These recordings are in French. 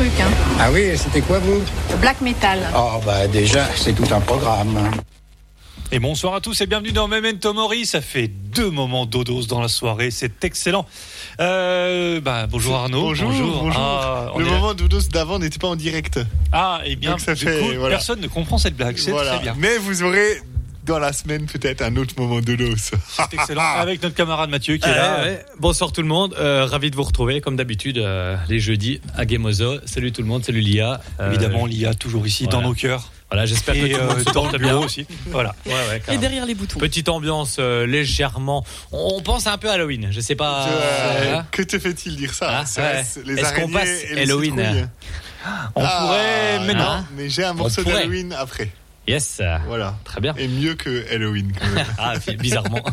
Hein. Ah oui, c'était quoi vous? Black Metal. Oh bah déjà, c'est tout un programme. Hein. Et bonsoir à tous et bienvenue dans Memento Mori. Ça fait deux moments dodos dans la soirée, c'est excellent. Euh, bah, bonjour Arnaud. Bonjour. bonjour. Ah, Le moment dodos d'avant n'était pas en direct. Ah, et bien, ça fait, personne ne comprend cette blague, c'est très bien. Mais vous aurez dans la semaine peut-être un autre moment de l'eau. Excellent. Avec notre camarade Mathieu qui est là. Bonsoir tout le monde. Euh, ravi de vous retrouver comme d'habitude euh, les jeudis à Gamozo. Salut tout le monde. Salut Lia. Euh, Évidemment Lia toujours ici dans nos cœurs. Voilà, j'espère que tout le monde se porte bien aussi. Voilà. Et derrière les boutons. Petite ambiance légèrement. On pense un peu à Halloween. Je sais pas. Que te fait-il dire ça ah, Est-ce ouais. est qu'on passe Halloween ah, On ah, pourrait, mais non. Hein, mais j'ai un morceau d'Halloween après. Yes. Euh, voilà. Très bien. Et mieux que Halloween, quand même. ah, bizarrement.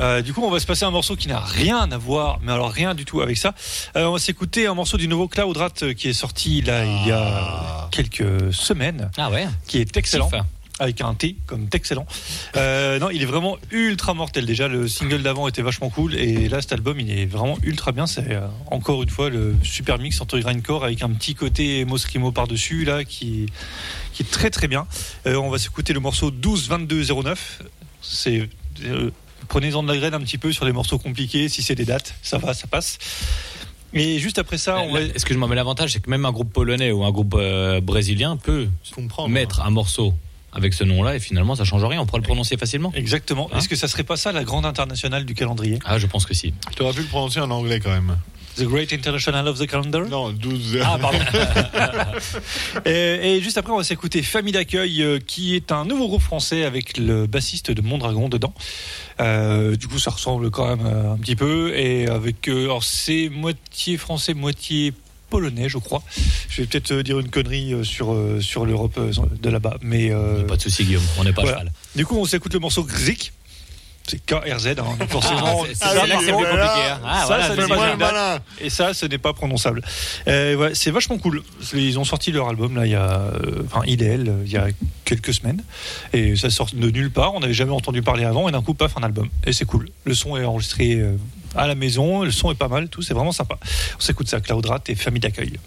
Euh, du coup, on va se passer un morceau qui n'a rien à voir, mais alors rien du tout avec ça. Euh, on va s'écouter un morceau du nouveau Cloud Rat qui est sorti là il y a ah. quelques semaines. Ah ouais. Qui est excellent avec un T comme excellent. Euh, non, il est vraiment ultra mortel. Déjà, le single d'avant était vachement cool et là, cet album, il est vraiment ultra bien. C'est euh, encore une fois le super mix entre grindcore avec un petit côté moscrimo par dessus là, qui est très très bien. Euh, on va s'écouter le morceau 12 22 09. C'est prenez-en de la graine un petit peu sur les morceaux compliqués. Si c'est des dates, ça va, ça passe. Mais juste après ça, on va... Excuse-moi, mais l'avantage, c'est que même un groupe polonais ou un groupe brésilien peut hein. mettre un morceau avec ce nom-là et finalement ça change rien, on pourra le prononcer facilement. Exactement. Hein Est-ce que ça serait pas ça la grande internationale du calendrier? Ah, je pense que si. Tu aurais pu le prononcer en anglais quand même. The Great International of the Calendar? Non, 12. Ah, pardon. et, juste après, on va s'écouter Famille d'accueil, euh, qui est un nouveau groupe français avec le bassiste de Mondragon dedans. Euh, du coup, ça ressemble quand même euh, un petit peu. Et avec. alors, c'est moitié français, moitié polonais, je crois. Je vais peut-être euh, dire une connerie euh, sur, euh, sur l'Europe de là-bas. Mais, Pas de souci, Guillaume, on n'est pas voilà. Du coup, on s'écoute le morceau Grzik. C'est KRZ, hein, ah, forcément. Ah, c'est là que c'est plus compliqué. Hein. Ah, ça, voilà, ça malin. Et ça, ce n'est pas prononçable. C'est vachement cool. Ils ont sorti leur album, là, il y a. Euh, enfin, IDL, il y a quelques semaines. Et ça sort de nulle part. On n'avait jamais entendu parler avant. Et d'un coup, paf, un album. Et c'est cool. Le son est enregistré à la maison. Le son est pas mal, tout, c'est vraiment sympa. On s'écoute ça, Cloud Rat et famille d'accueil.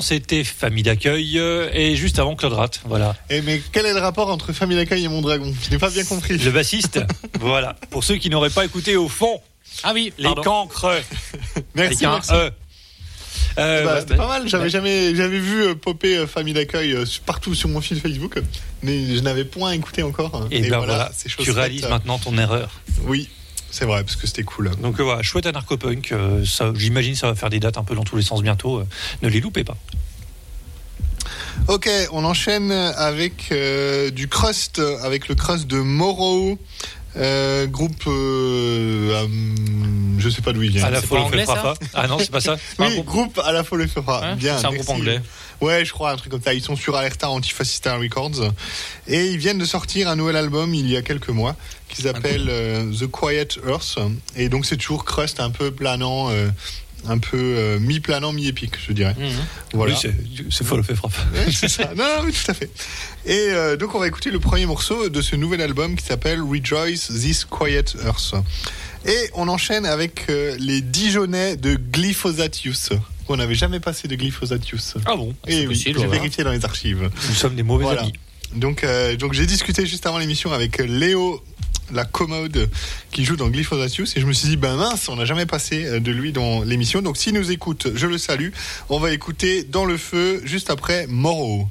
c'était Famille d'accueil euh, et juste avant Claude Rat. Voilà. Et mais quel est le rapport entre Famille d'accueil et Mon Dragon? Je n'ai pas bien compris. Le bassiste. voilà. Pour ceux qui n'auraient pas écouté au fond. Ah oui, les pardon. cancres. Merci. C'était e. euh, eh ben, bah, pas mal. J'avais bah. jamais, j'avais vu euh, popper famille d'accueil partout sur mon fil Facebook, mais je n'avais point écouté encore. Eh et, et voilà. tu réalises maintenant ton erreur. Oui. C'est vrai, parce que c'était cool. Donc euh, voilà, chouette anarcho-punk. Euh, J'imagine ça va faire des dates un peu dans tous les sens bientôt. Euh, ne les loupez pas. Ok, on enchaîne avec euh, du crust, avec le crust de Morrow, groupe, euh, um, je sais pas d'où il vient. À la fois le Ah non, c'est pas ça. Oui, groupe à la fois le Bien. C'est un groupe anglais. Ouais, je crois, un truc comme ça. Ils sont sur Alerta Antifascista Records. Et ils viennent de sortir un nouvel album il y a quelques mois qui ah, s'appelle euh, The Quiet Earth. Et donc, c'est toujours crust un peu planant. Euh, un peu euh, mi-planant, mi-épique, je dirais. Mmh. Voilà. Oui, c'est folle, fait frappe. Ouais, c'est ça. Non, oui, tout à fait. Et donc, on va écouter le premier morceau de ce nouvel album qui s'appelle Rejoice This Quiet Earth. Et on enchaîne avec euh, les Dijonais de Glyphosatius. On n'avait jamais passé de Glyphosatius. Ah bon Et eh oui, j'ai vérifié dans les archives. Nous sommes des mauvais amis. Donc, euh, donc j'ai discuté juste avant l'émission avec euh, Léo la commode qui joue dans Glyphosatius et je me suis dit ben mince on n'a jamais passé de lui dans l'émission donc s'il nous écoute je le salue on va écouter dans le feu juste après Moro.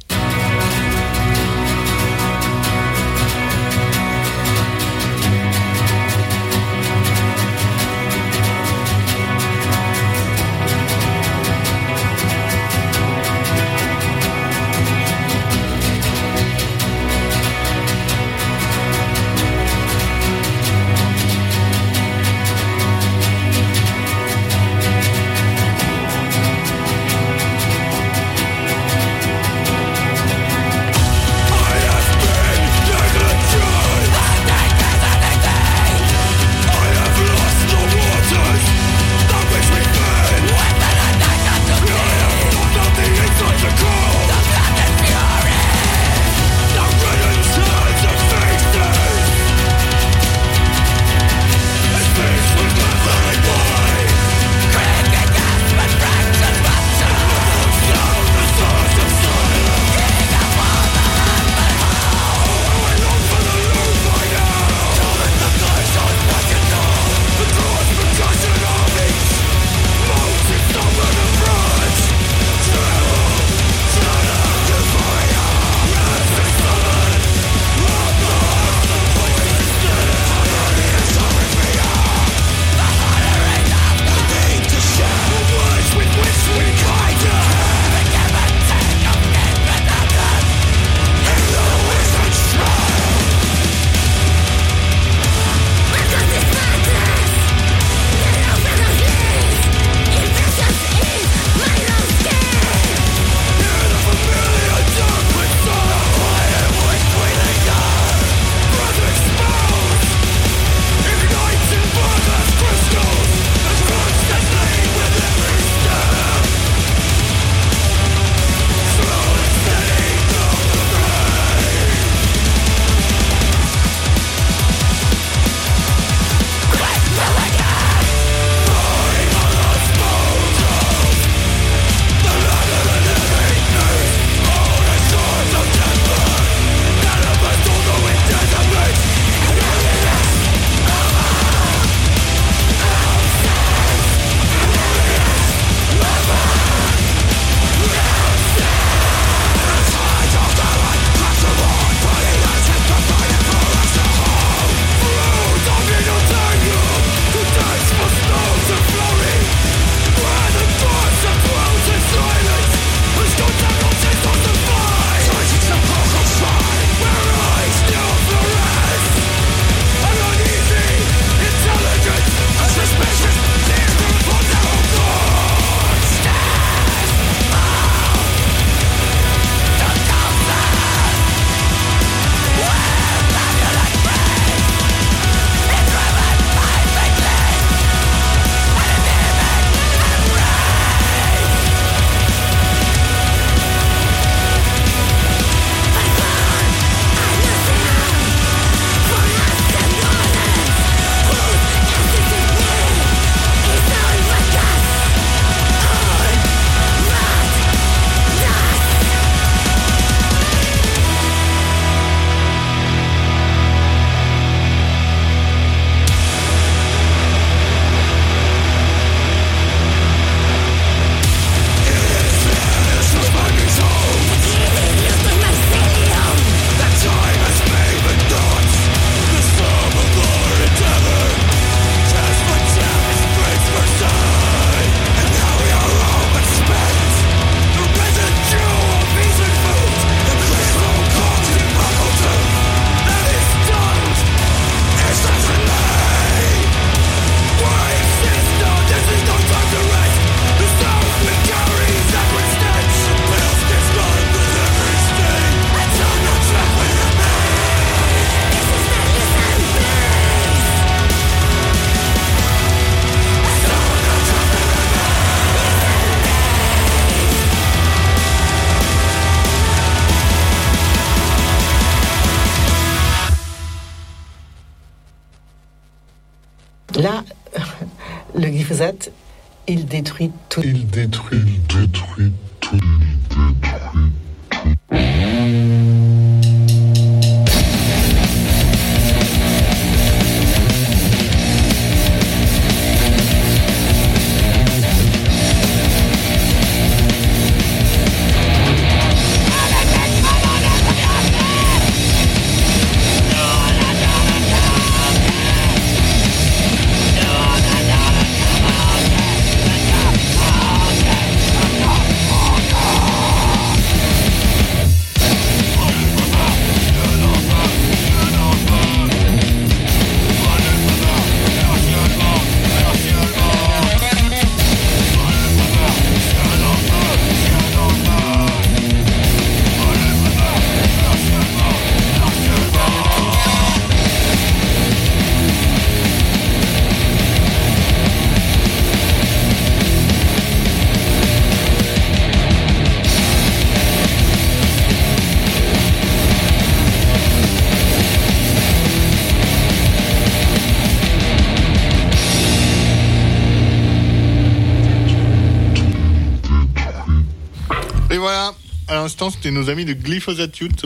c'était nos amis de Glyphosate Youth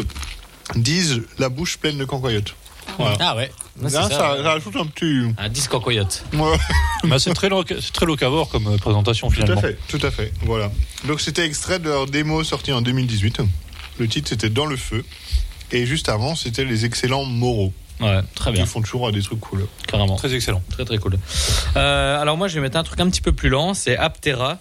disent la bouche pleine de cancoyotes. Ah ouais. Ah Là, ça, ça, rajoute un petit. Un disque en. Ouais. bah, c'est très, très locavore comme euh, présentation finalement. Tout à fait, tout à fait. Voilà. Donc c'était extrait de leur démo sortie en 2018. Le titre c'était Dans le feu. Et juste avant, c'était Les excellents Moraux. Ouais, très bien. Ils font toujours des trucs cool. Carrément. Très excellent. Très très cool. Euh, alors moi je vais mettre un truc un petit peu plus lent, c'est Aptera.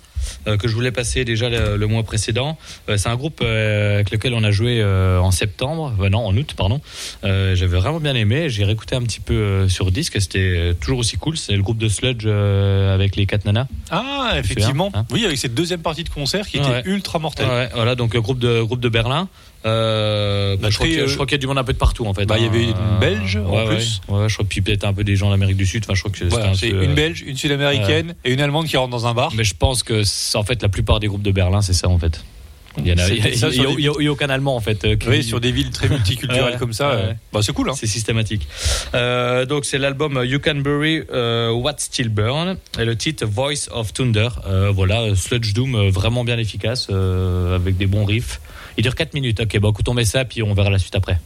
Euh, que je voulais passer déjà le, mois précédent. Euh, c'est un groupe euh, avec lequel on a joué en septembre, non, en août, pardon. J'avais vraiment bien aimé. J'ai réécouté un petit peu sur disque. C'était toujours aussi cool. C'est le groupe de Sludge avec les 4 nanas. Ah, effectivement. Hein oui, avec cette deuxième partie de concert qui était ultra mortelle. Voilà, donc le groupe de, groupe de Berlin. Euh, bah, euh, je, crois qu'il y a du monde un peu de partout en fait. Bah, il y hein. avait une Belge ouais, en plus. Ouais, je crois puis peut-être un peu des gens d'Amérique du Sud. Enfin, je crois que c'est une euh, Belge, une Sud-américaine et une Allemande qui rentrent dans un bar. Mais je pense que en fait la plupart des groupes de Berlin, c'est ça en fait. Il y en a, a, aucun Allemand en fait. Oui, sur des villes très multiculturelles comme ça, bah, c'est cool. Hein. C'est systématique. Donc c'est l'album You Can Bury What Still Burn et le titre Voice of Thunder. voilà, sludge doom vraiment bien efficace avec des bons riffs. Il dure 4 minutes. Ok, bon, écoutons, on ça, puis on verra la suite après.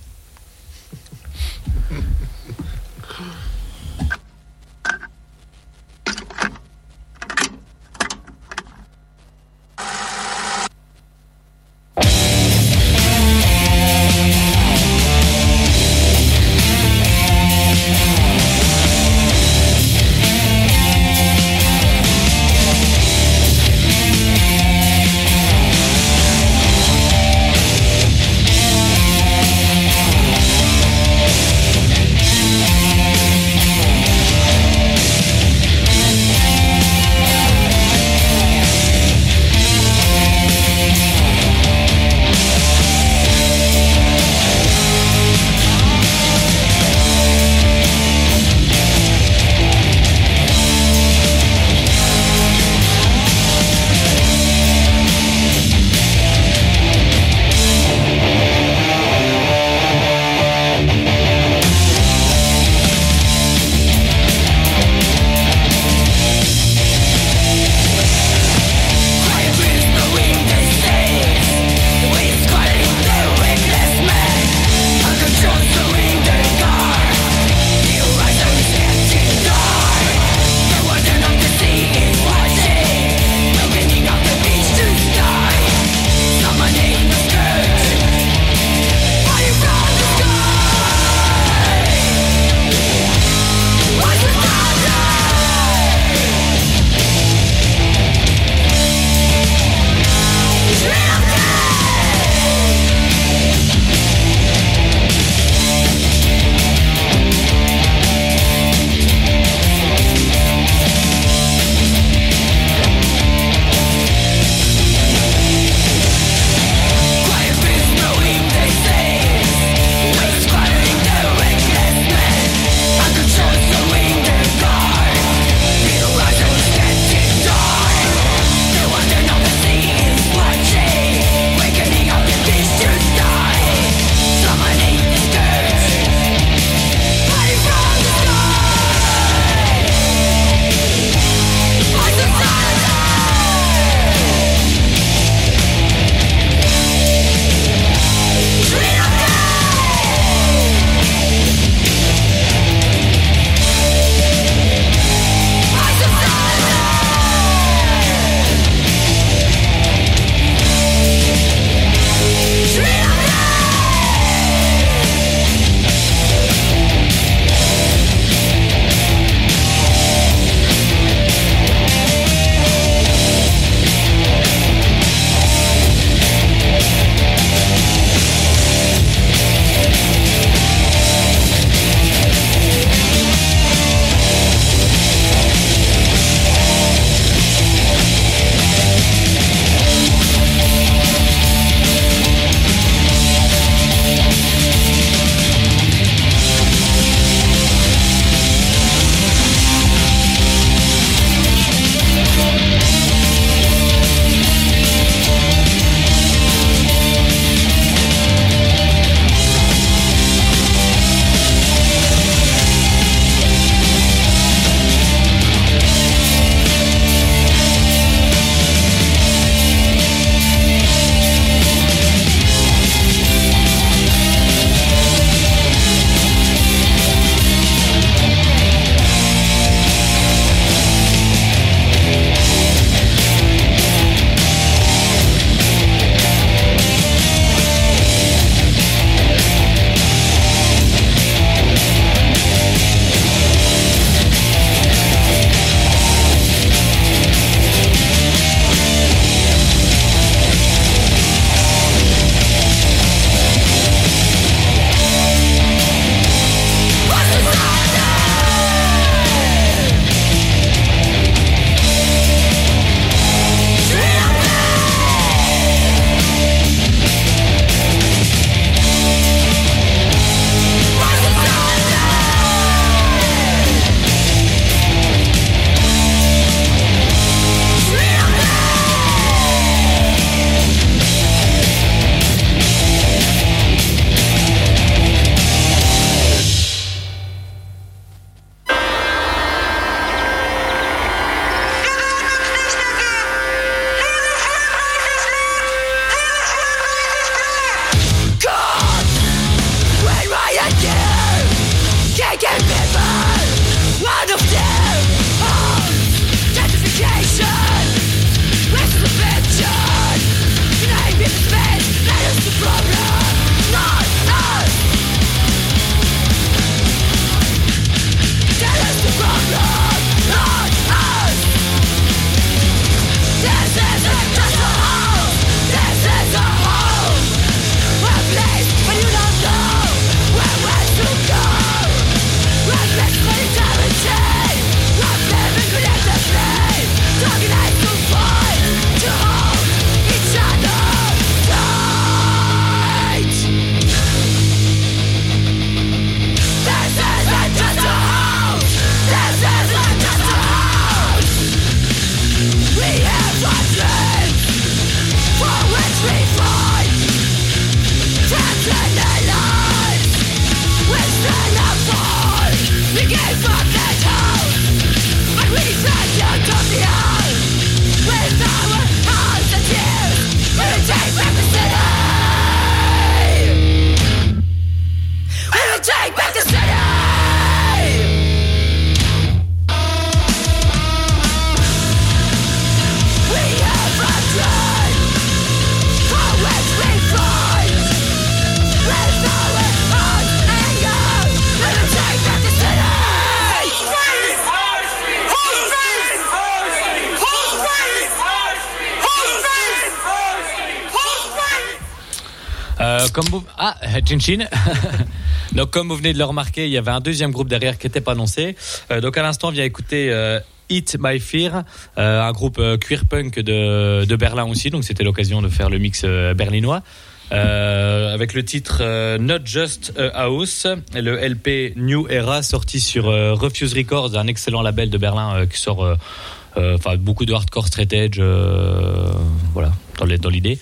Euh, Chin Chin. donc, comme vous venez de le remarquer, il y avait un deuxième groupe derrière qui n'était pas annoncé. Euh, donc, à l'instant, on vient écouter euh, Hit by Fear, euh, un groupe queer punk de, de, Berlin aussi. Donc, c'était l'occasion de faire le mix berlinois. avec le titre Not Just a House, le LP New Era sorti sur Refuse Records, un excellent label de Berlin qui sort euh, enfin beaucoup de hardcore straight edge, euh, voilà dans l'idée.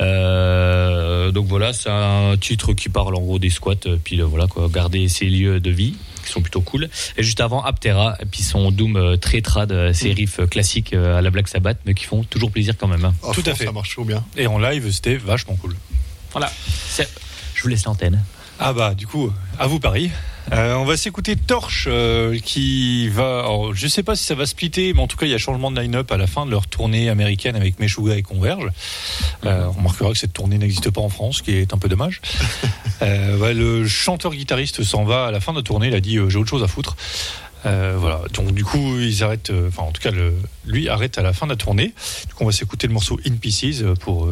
Euh, donc voilà, c'est un titre qui parle en gros des squats, puis voilà quoi, garder ces lieux de vie qui sont plutôt cool. Et juste avant Aptera, puis son doom euh, très trad, mm. riffs classiques à la Black Sabbath, mais qui font toujours plaisir quand même. Hein. Oh, Tout à fait, ça marche toujours bien. Et en live, c'était vachement cool. Voilà, je vous laisse l'antenne. Ah bah du coup, à vous Paris. Euh, on va s'écouter Torche euh, qui va. Alors, je sais pas si ça va splitter, mais en tout cas, il y a changement de line-up à la fin de leur tournée américaine avec Meshuga et Converge. Euh, mhm. On remarquera que cette tournée n'existe pas en France, ce qui est un peu dommage. Le chanteur-guitariste s'en va à la fin de la tournée. Il a dit J'ai autre chose à foutre. Voilà. Donc du coup, ils arrêtent. Enfin, en tout cas, lui arrête à la fin de la tournée. On va s'écouter le morceau In Pieces pour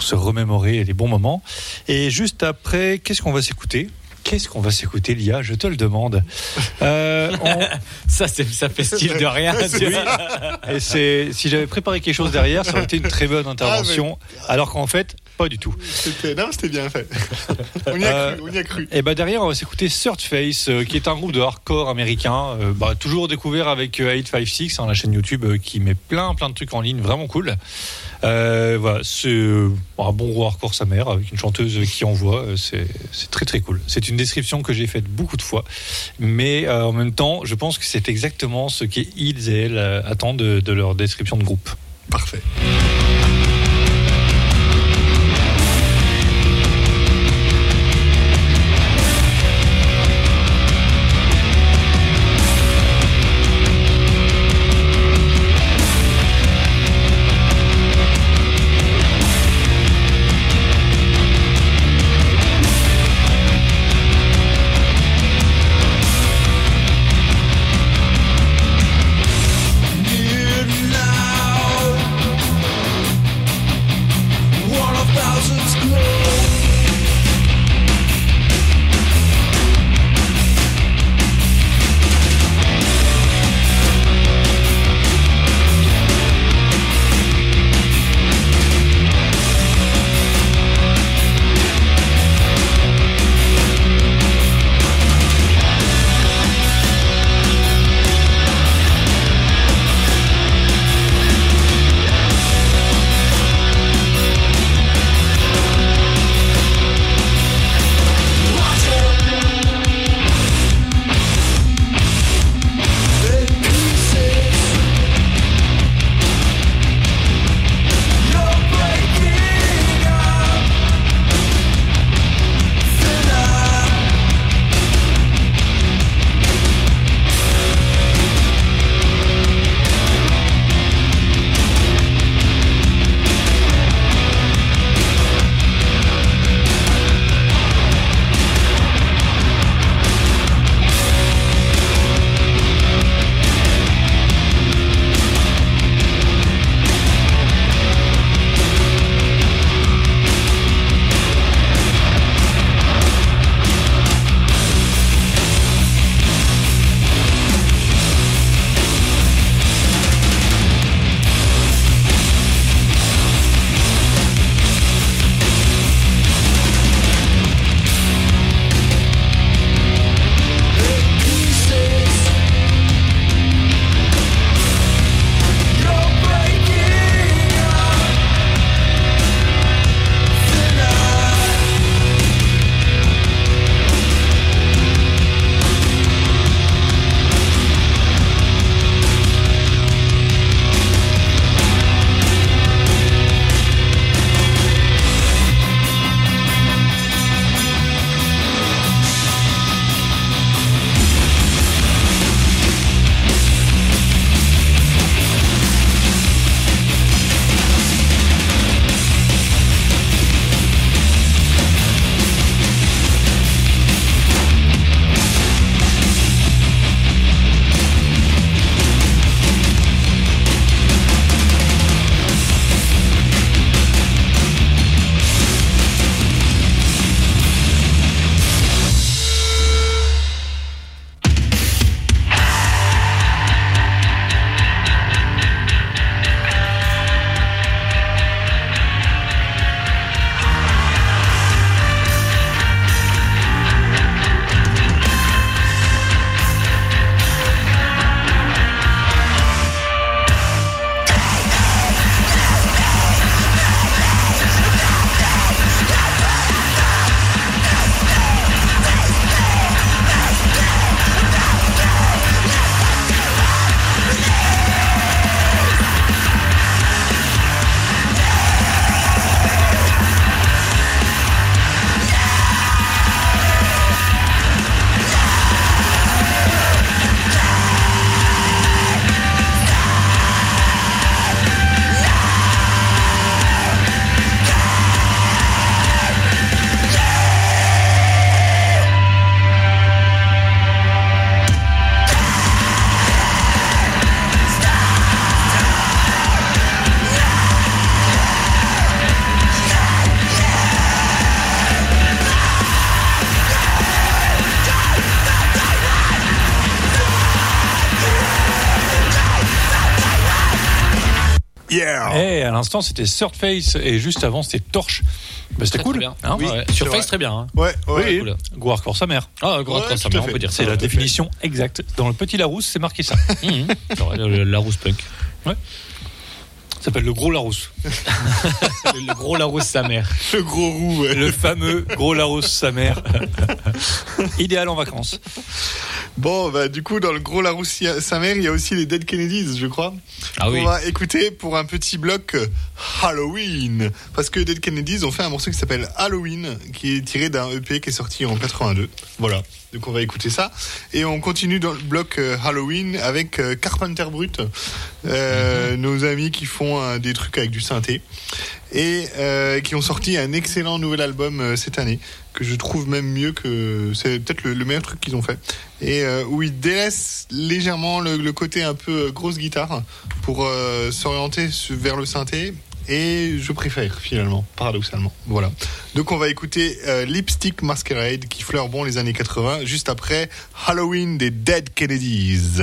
se remémorer les bons moments. Et juste après, qu'est-ce qu'on va s'écouter? Qu'est-ce qu'on va s'écouter, Lia? Je te le demande. Euh, on... ça, ça fait style de rien. Et si j'avais préparé quelque chose derrière, ça aurait été une très bonne ah, intervention. Alors qu'en fait, pas du tout. C'était, non, c'était bien fait. on y a euh, cru. On y a cru. Et bah derrière, on va s'écouter Surface, euh, qui est un groupe de hardcore américain, euh, bah, toujours découvert avec euh, 856, hein, la chaîne YouTube qui met plein, plein de trucs en ligne, vraiment cool. Euh, voilà, c'est euh, un bon rock hardcore sa mère avec une chanteuse qui envoie. Euh, c'est très très cool. C'est une description que j'ai faite beaucoup de fois, mais en même temps, je pense que c'est exactement ce qu'ils et elles attendent de leur description de groupe. Parfait. Et eh, à l'instant, c'était Surface et juste avant, c'était Torch. Bah, c'était cool. Hein. Surface, très bien. Hein. Ouais, ouais. Oui, cool. Corps, sa mère. Ah, on peut dire. C'est la définition exacte. Dans le petit Larousse, c'est marqué ça. Mhm. Larousse punk. Ça s'appelle le gros Larousse. le gros Larousse, sa mère. Le gros roux. Le fameux gros Larousse, sa mère. Idéal en vacances. Bon, bah, du coup, dans le gros Larousse, sa mère, il y a aussi les Dead Kennedys, je crois. Ah On va écouter pour un petit bloc euh, Halloween. Parce que Dead Kennedys ont fait un morceau qui s'appelle Halloween, qui est tiré d'un EP qui est sorti en 82. Voilà. Donc on va écouter ça. Et on continue dans le bloc euh, Halloween avec euh, Carpenter Brut, euh, mhm. nos amis qui font des trucs avec du synthé. Et qui ont sorti un excellent nouvel album cette année que je trouve même mieux que c'est peut-être le, meilleur truc qu'ils ont fait. Et où ils délaissent légèrement le, côté un peu grosse guitare pour s'orienter vers le synthé et je préfère finalement, paradoxalement. Voilà. Donc on va écouter euh, Lipstick Masquerade qui fleure bon les années 80, juste après Halloween des Dead Kennedys.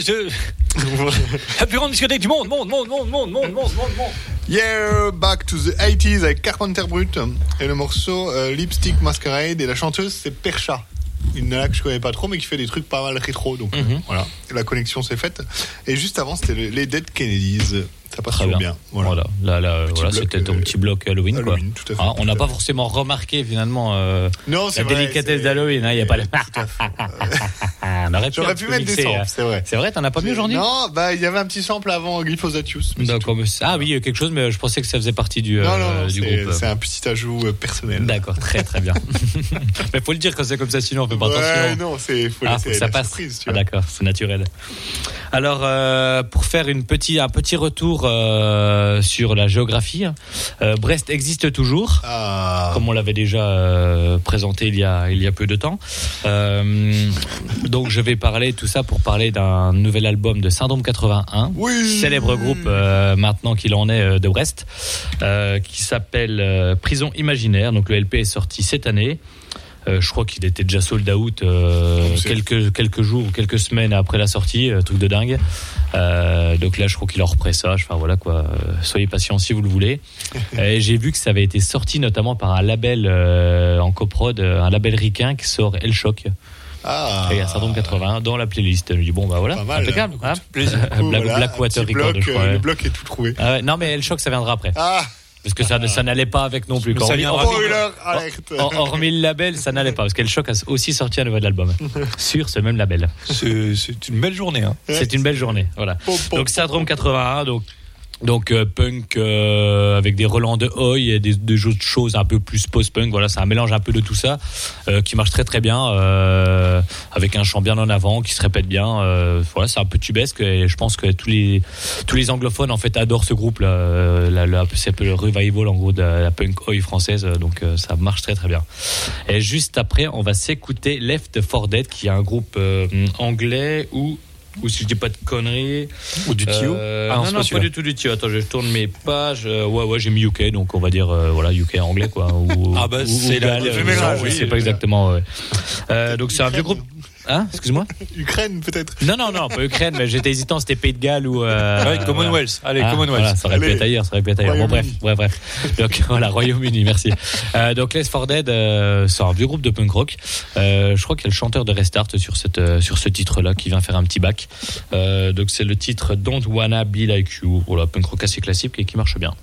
je... La plus grande discothèque du monde, monde, monde, monde, monde, monde, monde, monde, monde. Yeah, back to the 80s avec Carpenter Brut et le morceau euh, Lipstick Masquerade et la chanteuse c'est Percha. Une nana que je connais pas trop mais qui fait des trucs pas mal rétro donc euh, mhm. voilà la connexion s'est faite et juste avant c'était les Dead Kennedys ça passe très bien. Voilà, là, là voilà, c'était ton euh, petit bloc Halloween. Quoi. Ah, on n'a pas forcément remarqué finalement la délicatesse d'Halloween. Hein, il hein, n'y a pas le. Ah, J'aurais pu mettre des samples, c'est vrai. C'est vrai, t'en as pas mis aujourd'hui? Non, bah il y avait un petit sample avant Glyphosate Use. D'accord, ah oui, quelque chose, mais je pensais que ça faisait partie du, non, non. Euh, c'est un petit ajout euh, personnel. D'accord, très très bien. mais faut le dire quand c'est comme ça, sinon on fait pas ouais, attention. Non, c'est faut, ah, faut ça passe. Ah, d'accord, c'est naturel. Alors euh, pour faire une petit, un petit retour sur la géographie, Brest existe toujours, ah. comme on l'avait déjà présenté il y a il y a peu de temps. Donc je vais parler tout ça pour parler d'un nouvel album de Syndrome 81, oui célèbre groupe euh, maintenant qu'il en est euh, de Brest, euh, qui s'appelle Prison Imaginaire. Donc le LP est sorti cette année. je crois qu'il était déjà sold out quelques jours ou quelques semaines après la sortie, truc de dingue. donc là, je crois qu'il en repressage. Enfin voilà quoi. soyez patient si vous le voulez. Et j'ai vu que ça avait été sorti notamment par un label en coprod, un label ricain qui sort El Choc. Ah. Et il y a Sardon 80 dans la playlist. Je dis bon bah voilà, mal, impeccable. Hein. hein. Coup, Black, voilà, Blackwater Record. Euh, le bloc est tout trouvé. Ah ouais, non mais le choc ça viendra après. Ah. Parce que ça, n'allait pas avec non plus. Quand hormis, hormis, le label, ça n'allait pas. Parce qu'El Choc a aussi sorti un nouvel album sur ce même label. C'est, une belle journée. Hein. C'est une belle journée. Voilà. Donc Syndrome 81, donc donc euh, punk euh, avec des relents de Oi et des, des, choses un peu plus post-punk. Voilà, c'est un mélange un peu de tout ça euh, qui marche très très bien avec un chant bien en avant qui se répète bien. voilà, c'est un peu tubesque et je pense que tous les tous les anglophones en fait adorent ce groupe là. là, c'est un peu le revival en gros de la punk Oi française. Donc ça marche très très bien. Et juste après, on va s'écouter Left 4 Dead qui est un groupe anglais où ou si je dis pas de conneries. Ou du Tio euh, ah, Non, non, pas, du tout du Tio. Attends, je tourne mes pages. Euh, ouais, ouais, j'ai mis UK, donc on va dire, euh, voilà, UK anglais, quoi. Ah, bah, c'est la C'est pas exactement, donc, c'est un vieux groupe Hein Excuse-moi Ukraine, peut-être Non, non, non, pas Ukraine, mais j'étais hésitant, c'était Pays de Galles ou. Euh, ouais, Commonwealth. Allez, ah, Commonwealth. Voilà, ça aurait pu être ailleurs, ça aurait pu être ailleurs. Bon, bref, bref, bref. Donc, voilà, Royaume-Uni, merci. Euh, donc, Les For Dead, euh, c'est un groupe de punk rock. Euh, je crois qu'il y a le chanteur de Restart sur, cette, euh, sur ce titre-là qui vient faire un petit bac. Euh, donc, c'est le titre Don't Wanna Be Like You. Voilà, punk rock assez classique et qui marche bien.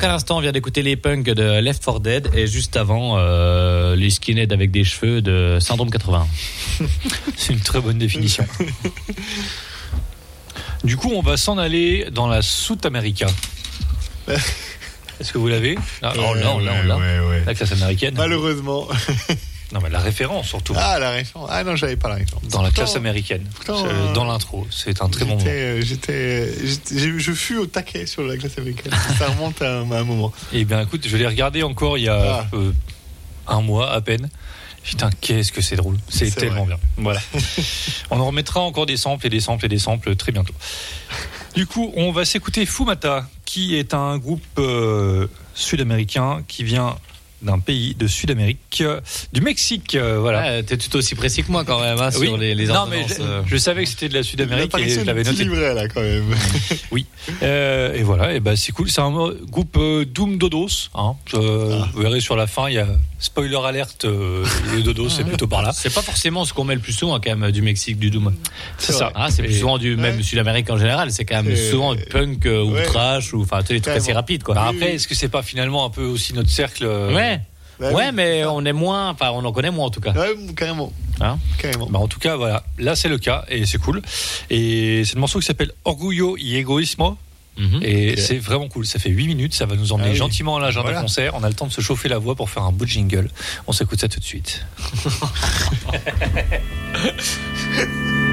qu'à l'instant, on vient d'écouter les punks de Left 4 Dead et juste avant, euh, les skinheads avec des cheveux de Syndrome 80. C'est une très bonne définition. du coup, on va s'en aller dans la soute américaine. Est-ce que vous l'avez? Ah, oh, ouais, On l'a, on l'a, on l'a. La classe américaine. Malheureusement. Non, mais la référence surtout. Ah, la référence. Ah non, j'avais pas la référence. Dans la classe américaine. Euh, dans l'intro. C'est un très bon moment. Euh, j'étais, euh, je fus au taquet sur la classe américaine. Ça remonte à, un, moment. Eh bien, écoute, je l'ai regardé encore il y a ah. un mois à peine. Putain, qu'est-ce que c'est drôle. C'est tellement bien. Voilà. on en remettra encore des samples et des samples et des samples très bientôt. Du coup, on va s'écouter Fumata, qui est un groupe sud-américain qui vient d'un pays de Sud-Amérique, euh, du Mexique. Euh, voilà. T'es tout aussi précis que moi quand même hein, sur les, les non, mais euh. je, savais que c'était de la Sud-Amérique et je l'avais noté. livret là quand même. Oui. Et voilà, et ben c'est cool. C'est un groupe Doom Dodos. Hein, ah. Vous verrez sur la fin, il y a Spoiler alerte, euh, le dodo, c'est plutôt par là. C'est pas forcément ce qu'on met le plus souvent, hein, quand même, du Mexique, du Doom. C'est ça. Ah, c'est plus souvent du même. Sud-Amérique en général. C'est quand même souvent punk euh, ou trash ou enfin, des trucs assez rapides, quoi. Bah, après, est-ce que c'est pas finalement un peu aussi notre cercle. Euh, ouais. Bah ouais, mais on est moins, enfin, on en connaît moins en tout cas. Ouais, carrément. Hein carrément. Bah, en tout cas, voilà. Là, c'est le cas et c'est cool. Et c'est le morceau qui s'appelle Orgullo y Egoismo. Mhm. Et c'est vraiment cool. Ça fait 8 minutes. Ça va nous emmener ah gentiment à l'agenda voilà. concert. On a le temps de se chauffer la voix pour faire un bout de jingle. On s'écoute ça tout de suite.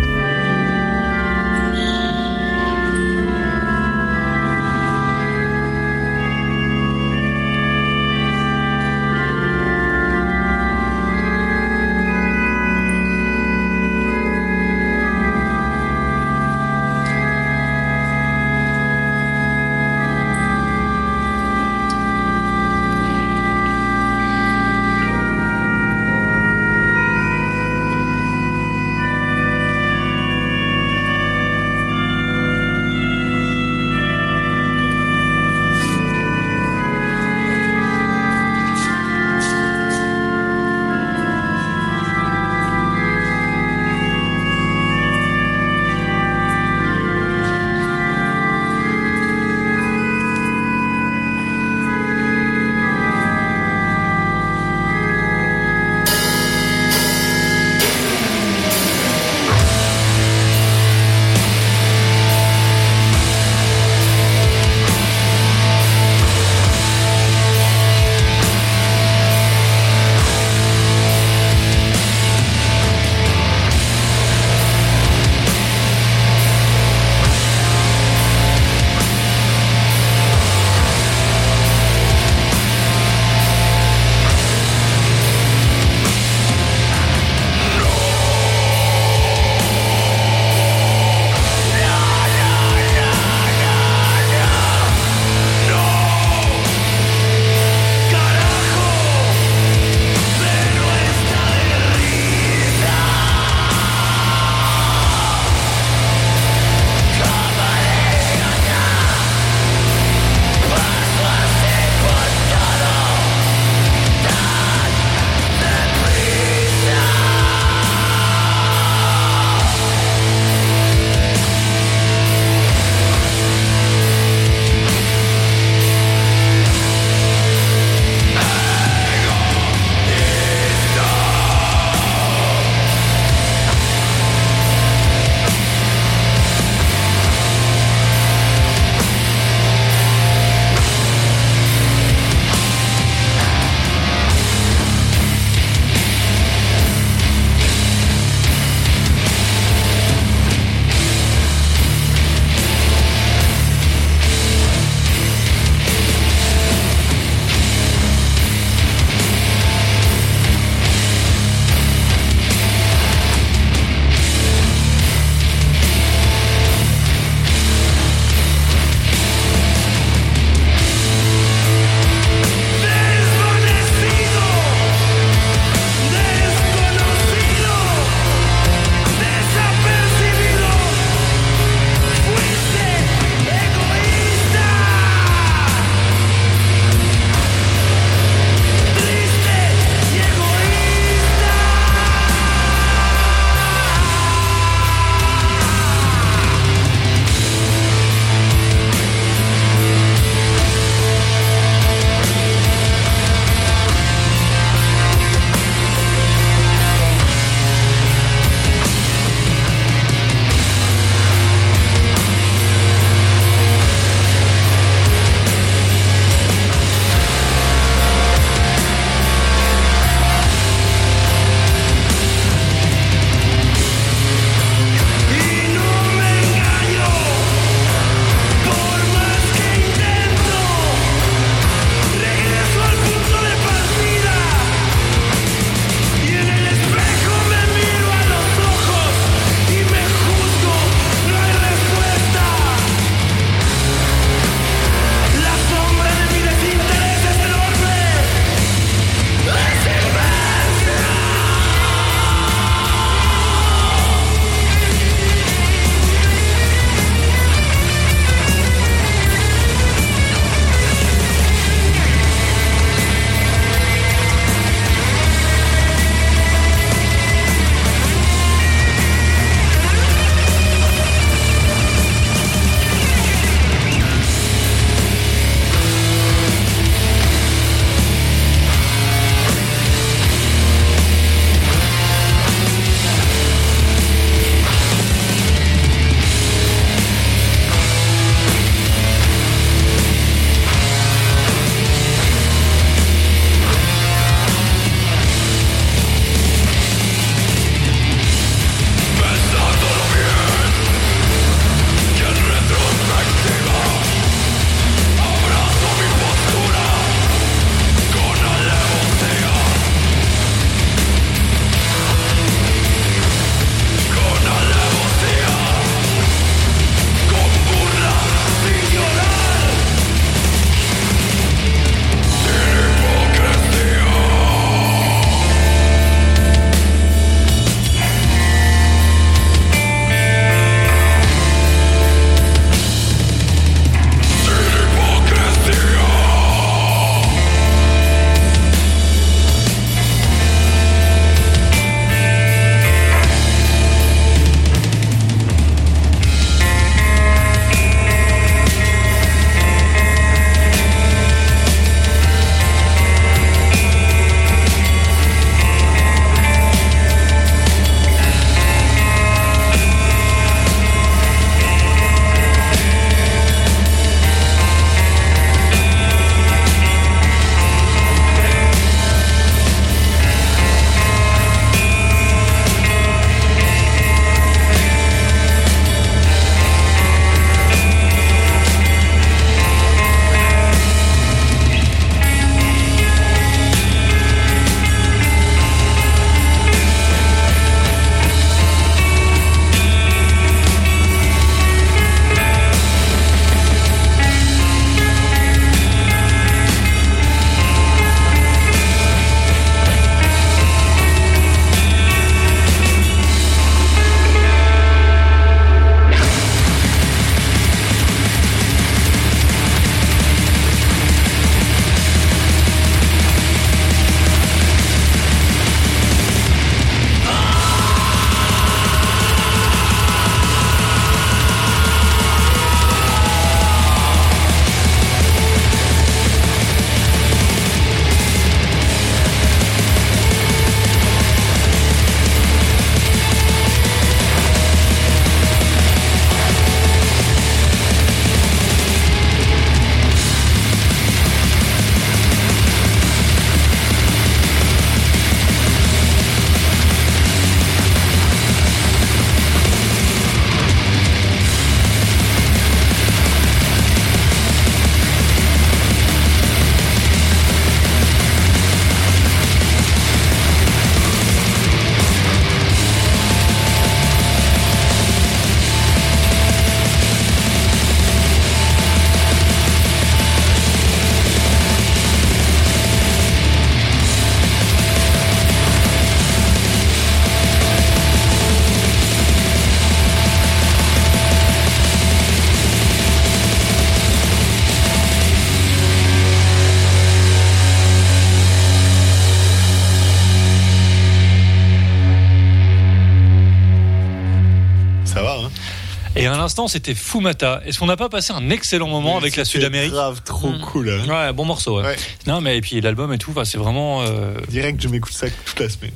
l'instant, c'était Fumata. Est-ce qu'on n'a pas passé un excellent moment avec la Sud-Amérique Grave, trop mmh. cool. Hein. Ouais, bon morceau. Non, mais et puis l'album et tout, c'est vraiment. Euh, Direct, je m'écoute ça toute la semaine.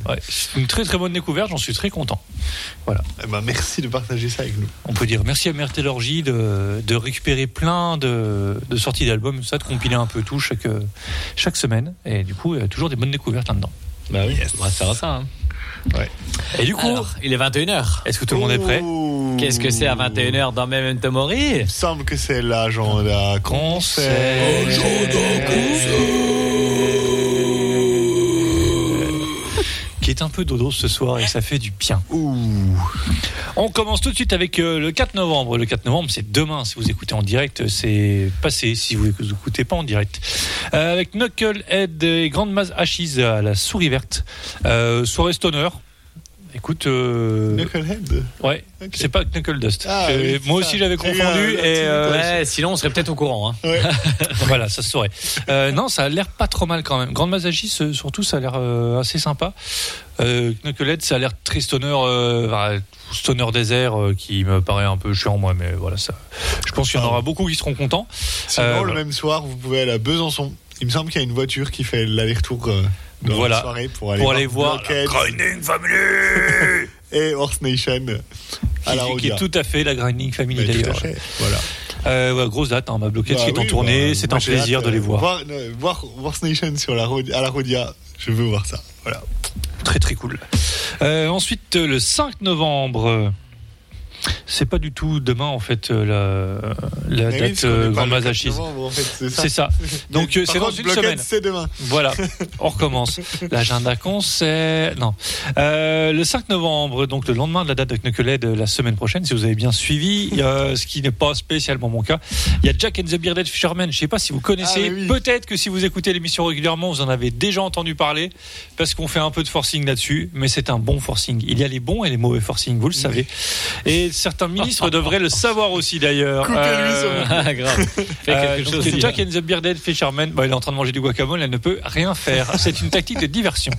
Une très très bonne découverte. J'en suis très content. Voilà. Eh ben, merci de partager ça avec nous. On peut dire merci à Mertellurgie de, de récupérer plein de, sorties d'albums, ça, de compiler un peu tout chaque chaque semaine. Et du coup, il y a toujours des bonnes découvertes là-dedans. Bah oui, yes. Bah, ça va ça. Et du coup, il est 21h. Est-ce que tout le monde est prêt Qu'est-ce que c'est à 21h dans Memento Mori Il me semble que c'est l'agenda concert. Agenda concert. un peu dodo ce soir et ça fait du bien. On commence tout de suite avec euh, le 4 novembre. Le 4 novembre, c'est demain. Si vous écoutez en direct, c'est passé. Si vous écoutez pas en direct, euh, avec Knucklehead et Grande Masse Ashes à la Souris Verte, euh, soirée stoner. Écoute. Euh... Knucklehead Ouais, c'est pas Knuckle Dust. Ah, moi aussi j'avais confondu. Et, euh, ouais, sinon on serait peut-être au courant. Hein. Voilà, ça se saurait. Euh, non, ça a l'air pas trop mal quand même. Grande Masagi, surtout, ça a l'air euh, assez sympa. Knucklehead, ça a l'air très stoner, stoner désert qui me paraît un peu chiant, moi, mais voilà, ça. Je pense qu'il y en ah. aura beaucoup qui seront contents. Sinon, le même soir, vous pouvez aller à Besançon. Il me semble qu'il y a une voiture qui fait l'aller-retour voilà. pour aller voir, Grinding Family et Horse Nation. À la qui, qui est tout à fait la Grinding Family d'ailleurs. Voilà. Euh, grosse date, hein, ma bloquette bah, qui est en tournée, bah, c'est un plaisir de euh, les voir. Voir, euh, voir Nation sur la, à la Rodia, je veux voir ça. Voilà. Très très cool. Euh, ensuite, le 5 novembre. C'est pas du tout demain en fait euh, la, date oui, grand masachisme. En fait, c'est ça. ça. Donc euh, c'est dans une semaine. C'est demain. Voilà. On recommence. L'agenda con c'est non euh, le 5 novembre donc le lendemain de la date de Knuckled la semaine prochaine si vous avez bien suivi ce qui n'est pas spécialement mon cas. Il y a Jack and the Bearded Fisherman. Je ne sais pas si vous connaissez. Ah, Peut-être que si vous écoutez l'émission régulièrement vous en avez déjà entendu parler parce qu'on fait un peu de forcing là-dessus. Mais c'est un bon forcing. Il y a les bons et les mauvais forcing vous le savez. Et certains ministres devraient le savoir aussi d'ailleurs. Euh, ah, grave. Quelque chose. Jack and the Bearded Fisherman, bah, il est en train de manger du guacamole, elle ne peut rien faire. C'est une tactique de diversion.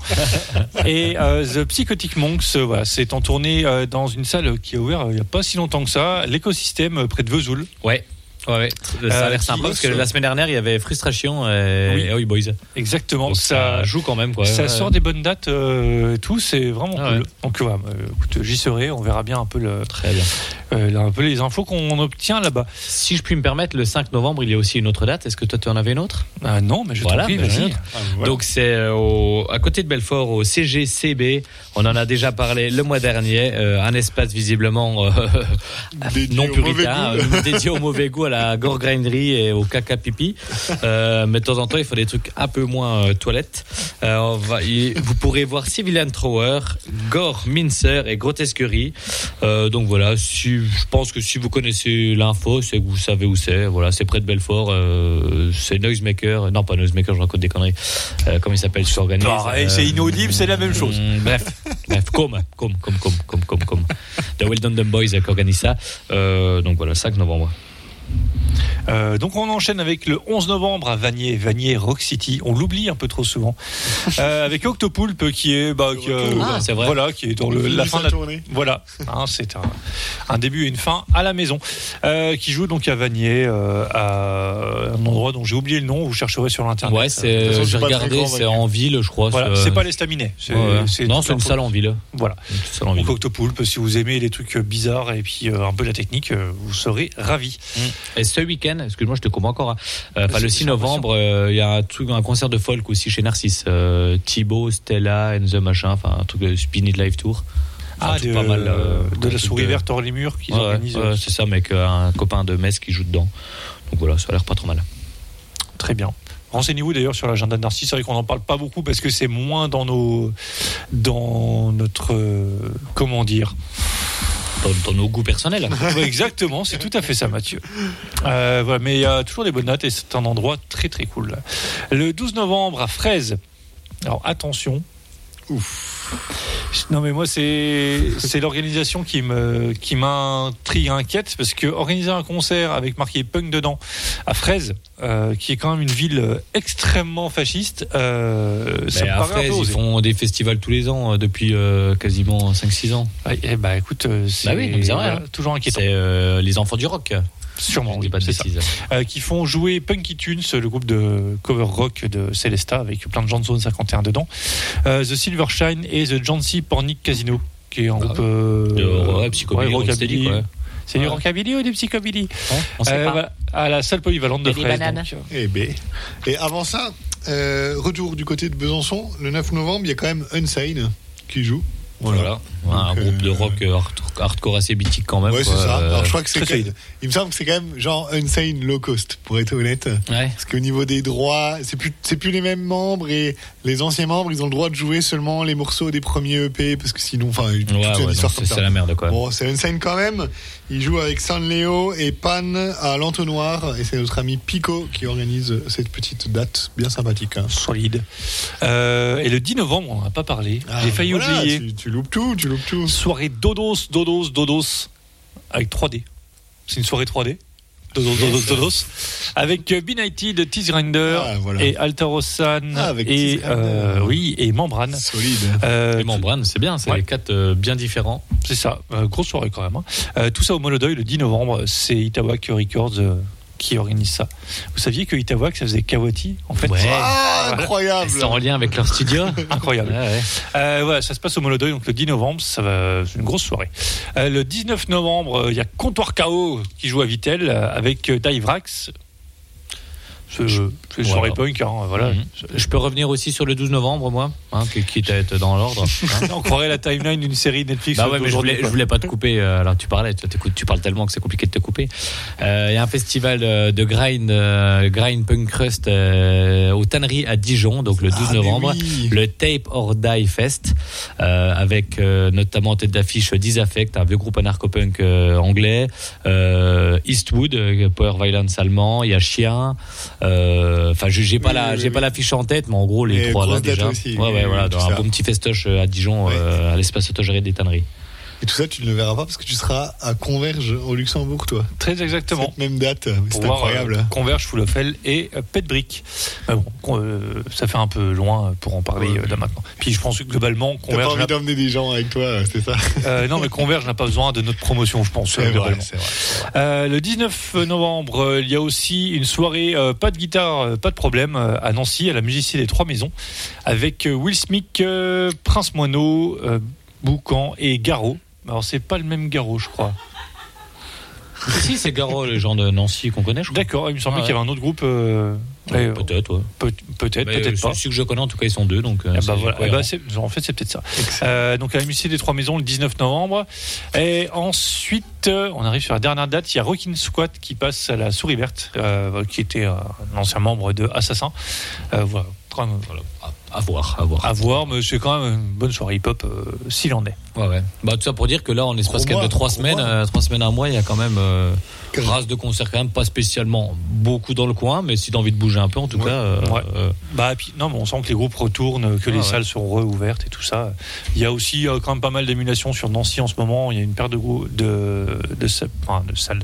Et euh, The Psychotic Monks, euh, c'est en tournée euh, dans une salle qui est ouverte il n'y a pas si longtemps que ça, l'écosystème près de Vesoul. Ouais. Ouais, ouais. Euh, ça a l'air sympa parce que la euh. semaine dernière il y avait Frustration et, oui. et Boys. Exactement. Ça, joue quand même quoi. Ça sort des bonnes dates, euh, et tout c'est vraiment ah cool. Donc ouais, bah, écoute, j'y serai, on verra bien un peu le, Très bien. Un peu les infos qu'on obtient là-bas. Si je puis me permettre, le 5 novembre il y a aussi une autre date. Est-ce que toi tu en avais une autre? Ah, Non, mais je voilà, prie, ben, ah, voilà. Donc c'est à côté de Belfort au CGCB on en a déjà parlé le mois dernier. Euh, un espace visiblement euh, non puritain, euh, dédié au mauvais goût, à la gore gorgrinerie et au caca pipi. Euh, mais de temps en temps, il faut des trucs un peu moins euh, toilettes. Euh, vous pourrez voir Civilian Thrower, Gore Mincer et Grotesquerie. donc voilà, si, je pense que si vous connaissez l'info, c'est que vous savez où c'est. Voilà, c'est près de Belfort. c'est Noisemaker. Non, pas Noisemaker, je raconte des conneries. comment il s'appelle Je s'organise. C'est inaudible, c'est la même chose. Mm, bref. Comme, comme, comme, comme, comme, comme, comme. The Well Done Boys qui organise ça. Euh, donc voilà, 5 novembre. Euh, donc on enchaîne avec le 11 novembre à Vanier, Vanier Rock City. On l'oublie un peu trop souvent. Euh, avec Octopoulpe qui est, bah, euh, voilà, qui est dans la fin de la tournée. Voilà, hein, c'est un, début et une fin à la maison. qui joue donc à Vanier, à un endroit dont j'ai oublié le nom. Vous chercherez sur l'internet. Ouais, c'est, j'ai regardé, c'est en ville, je crois. C'est pas les staminets. Non, c'est une salle en ville. Voilà. Salle en ville. Donc Octopoulpe, si vous aimez les trucs bizarres et puis un peu la technique, vous serez ravis. Mm. Et ce week-end, excuse-moi, je te coupe encore. Hein. Euh, enfin, le 6 novembre, euh, il y a un truc, un concert de folk aussi chez Narcisse. Euh, Thibaut, Stella, and the machin, enfin un truc euh, de Spin It Live Tour. Ah, de, pas mal, de la souris de... verte hors les murs qu'ils organisent. C'est ça, mais un copain de Metz qui joue dedans. Donc voilà, ça a l'air pas trop mal. Très bien. Renseignez-vous d'ailleurs sur l'agenda de Narcisse. C'est vrai qu'on n'en parle pas beaucoup parce que c'est moins dans nos, dans notre, comment dire dans, nos goûts personnels. Exactement, c'est tout à fait ça, Mathieu. Euh, mais il y a toujours des bonnes notes et c'est un endroit très très cool. Le 12 novembre à Fraise. Alors attention. Ouf. Non, mais moi, c'est l'organisation qui m'intrigue, qui inquiète, parce que organiser un concert avec marqué punk dedans à Fraise, euh, qui est quand même une ville euh, extrêmement fasciste, euh, ça me à paraît Fraise, Ils font des festivals tous les ans euh, depuis quasiment 5-6 ans. Ouais, eh ben, et bah écoute, c'est oui, hein. toujours inquiétant. C'est les enfants du rock sûrement, oui, c'est ça. Euh, qui font jouer Punky Tunes, le groupe de cover rock de Celesta, avec plein de gens de zone 51 dedans, euh, The Silver Shine et The Jancy Pornic Casino, qui est un groupe. Euh, ouais, psychobilly. C'est du rockabilly ou du psychobilly On sait pas. à la salle polyvalente de Fraise. Et, eh ben. et avant ça, retour du côté de Besançon, le 9 novembre, il y a quand même Unsane qui joue. Voilà. un groupe de euh, rock euh, hardcore assez mythique quand même. Ouais, c'est ça. Alors, je euh, crois que c'est. Il me semble que c'est quand même genre Unsane low cost, pour être honnête. Ouais. Parce qu'au niveau des droits, c'est plus, c'est plus les mêmes membres et les anciens membres, ils ont le droit de jouer seulement les morceaux des premiers EP parce que sinon, enfin, ouais, ouais, c'est la merde quoi. Bon, c'est Unsane quand même. Il joue avec San Leo et Pan à l'entonnoir. Et c'est notre ami Pico qui organise cette petite date bien sympathique. Hein. Solide. Euh, et le 10 novembre, on n'a pas parlé. Ah, J'ai failli oublier. Tu, tu, loupes tout, tu loupes tout. Soirée Dodos, Dodos, Dodos. Avec 3D. C'est une soirée 3D avec euh, Benighted, Tease Grinder ah, voilà. et Alterosan ah, et euh, oui et Membrane. Solide. Euh, et Membrane, c'est bien, c'est les quatre euh, bien différents. C'est ça, grosse soirée quand même. Hein. Tout ça au Molodeuil le 10 novembre, c'est Itawa Records qui organise ça. Vous saviez que Itawak, ça faisait Kawati en fait. Ah, incroyable. C'est en lien avec leur studio. incroyable. Ouais. Euh, ça se passe au Molodeuil donc le 10 novembre, c'est une grosse soirée. Euh, le 19 novembre, euh, il y a Comptoir KO qui joue à Vitel euh, avec Dive Rax, c'est soirée punk, voilà. Hein, mhm. Je peux revenir aussi sur le 12 novembre, moi, hein, qui, qui être dans l'ordre. Hein. On croirait la timeline d'une série Netflix. Bah ouais, je voulais, voulais pas te couper. Euh, alors tu parlais, tu, tu parles tellement que c'est compliqué de te couper. Euh, il y a un festival euh, de grind, grind punk crust euh, aux tanneries à Dijon, donc le 12 ah, novembre, le Tape or Die Fest, avec notamment en tête d'affiche Disaffect, un vieux groupe anarcho-punk anglais, Eastwood, Power Violence allemand, il y a Chien. Euh, enfin, j'ai pas la, j'ai pas l'affiche en tête, mais en gros les trois là déjà. Ouais, ouais, voilà, un bon petit festoche euh, à Dijon, euh, à l'espace autogéré des tanneries. Et tout ça, tu ne le verras pas parce que tu seras à Converge au Luxembourg, toi. Très exactement. Cette même date, c'est incroyable. Voir, euh, Converge, Foulafel et euh, Petbrick. Mais bon, euh, ça fait un peu loin pour en parler euh, ouais. là maintenant. Puis je pense que globalement, Converge. T'as pas envie d'emmener des gens avec toi, c'est ça? Non, mais Converge n'a pas besoin de notre promotion, je pense. Le 19 novembre, il y a aussi une soirée pas de guitare, pas de problème, à Nancy, à la Musicie des Trois Maisons, avec Will Smith, Prince Moineau. Boucan et Garot alors, c'est pas le même garrot, je crois. si, c'est Garot, les gens de Nancy qu'on connaît, je crois. D'accord, il me semblait ah, qu'il y avait un autre groupe. Euh, peut-être, ouais. peut-être Mais, peut-être pas. Celui que je connais, en tout cas, ils sont deux, donc. Euh, ah bah voilà. Eh ben, en fait, c'est peut-être ça. Euh, donc, à la des Trois Maisons, le 19 novembre. Et ensuite, on arrive sur la dernière date. Il y a Rockin' Squat qui passe à la Souris Verte, qui était un ancien membre de Assassin. Voilà. Voilà. À voir, à voir. À voir, mais c'est quand même une bonne soirée hip-hop euh, s'il en est. Ouais, ouais. Bah, tout ça pour dire que là, en l'espace de euh, trois semaines, trois semaines à un mois, il y a quand même euh, race de concerts quand même pas spécialement beaucoup dans le coin, mais si t'as envie de bouger un peu, en tout cas. Euh, ouais. Bah, puis, non, mais on sent que les groupes retournent, que les ah salles sont réouvertes et tout ça. Il y a aussi quand même pas mal d'émulation sur Nancy en ce moment. Il y a une paire de, de de, salles,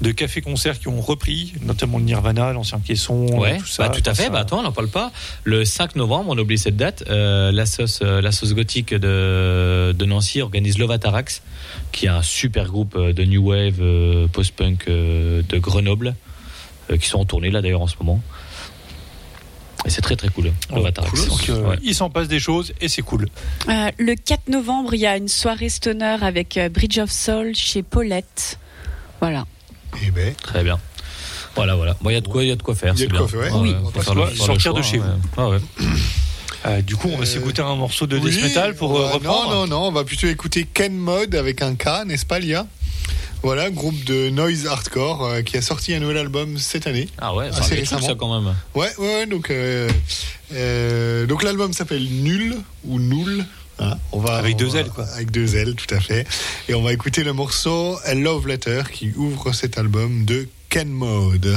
de cafés concerts qui ont repris, notamment Nirvana, l'ancien caisson, euh, tout ça. Bah, tout à fait, bah, on n'en parle pas. Le 5 novembre, on oublie cette date, euh, euh, la, sauce, gothique de, Nancy organise Lovatarax, qui est un super groupe de New Wave, post-punk de Grenoble, qui sont en tournée là d'ailleurs en ce moment. C'est très très cool. Oh, cool. Euh, il s'en passe des choses et c'est cool. Euh, le 4 novembre, il y a une soirée stoner avec euh, Bridge of Soul chez Paulette. Voilà. Eh ben. Très bien. Voilà, voilà. Bon, il y a de quoi, il y a de quoi faire. Il y a de quoi faire. Ouais. Oui. Sortir de chez vous. Ah, du coup, on va s'écouter un morceau de death metal pour reprendre. Non, non, non, on va plutôt écouter Ken Mode avec un K, n'est-ce pas, Lia? Voilà, groupe de noise hardcore euh, qui a sorti un nouvel album cette année. Ah ouais, assez récemment. ça quand même. Ouais, ouais, ouais donc euh, euh, donc l'album s'appelle Nul ou Null. On va avec deux ailes quoi. Avec deux ailes, tout à fait. Et on va écouter le morceau A Love Letter qui ouvre cet album de Ken Mode.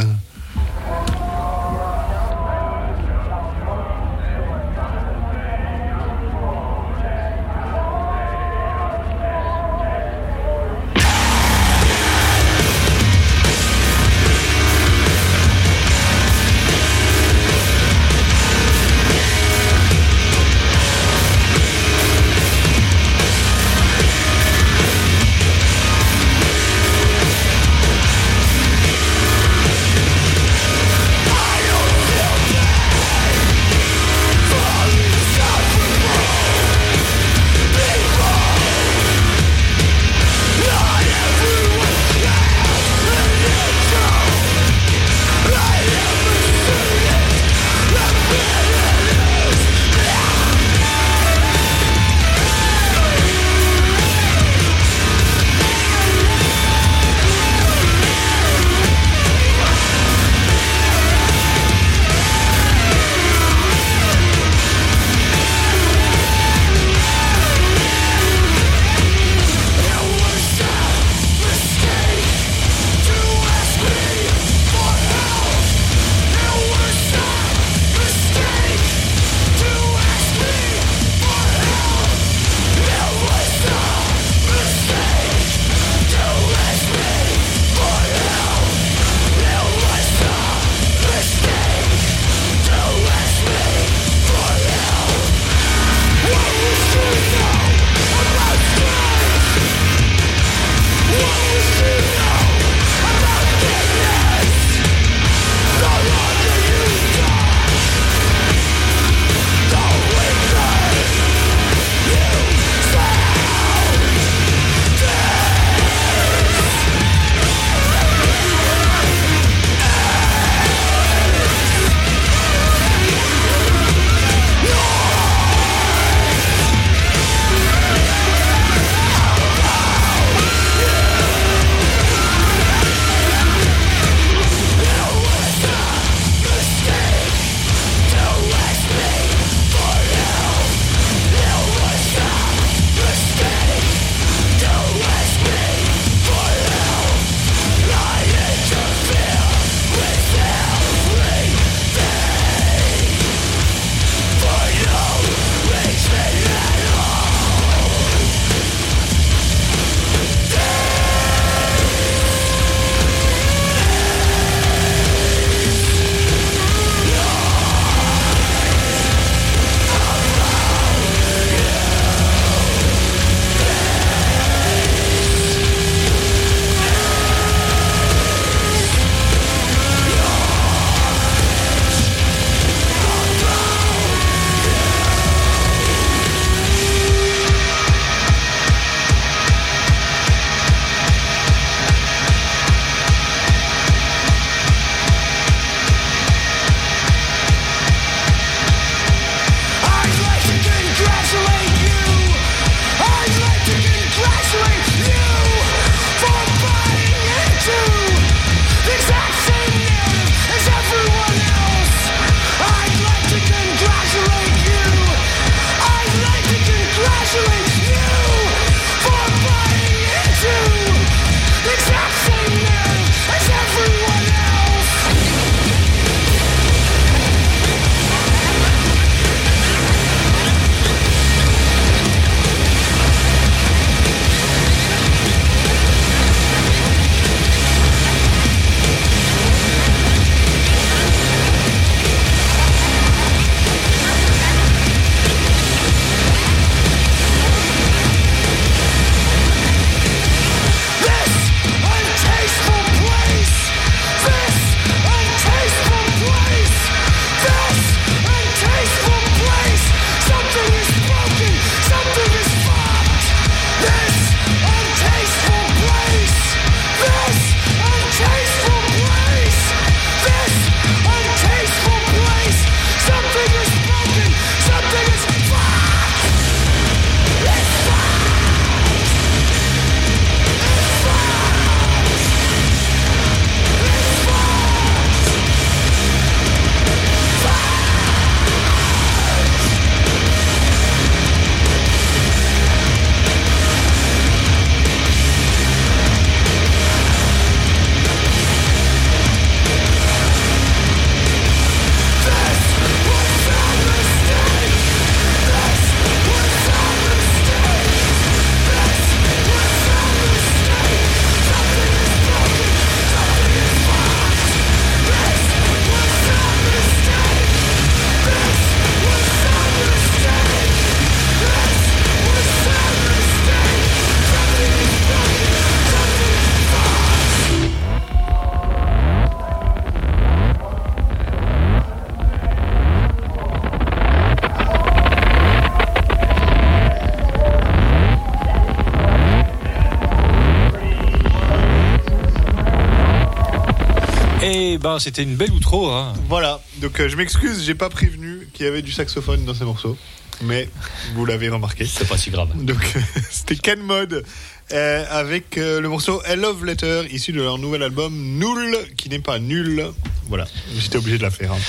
c'était une belle outro. Hein. Voilà, donc euh, je m'excuse, j'ai pas prévenu qu'il y avait du saxophone dans ces morceaux, mais vous l'avez remarqué. C'est pas si grave. Donc euh, c'était Can Mode euh, avec le morceau I Love Letter issu de leur nouvel album Null, qui n'est pas nul. Voilà, j'étais obligé de la faire. Hein.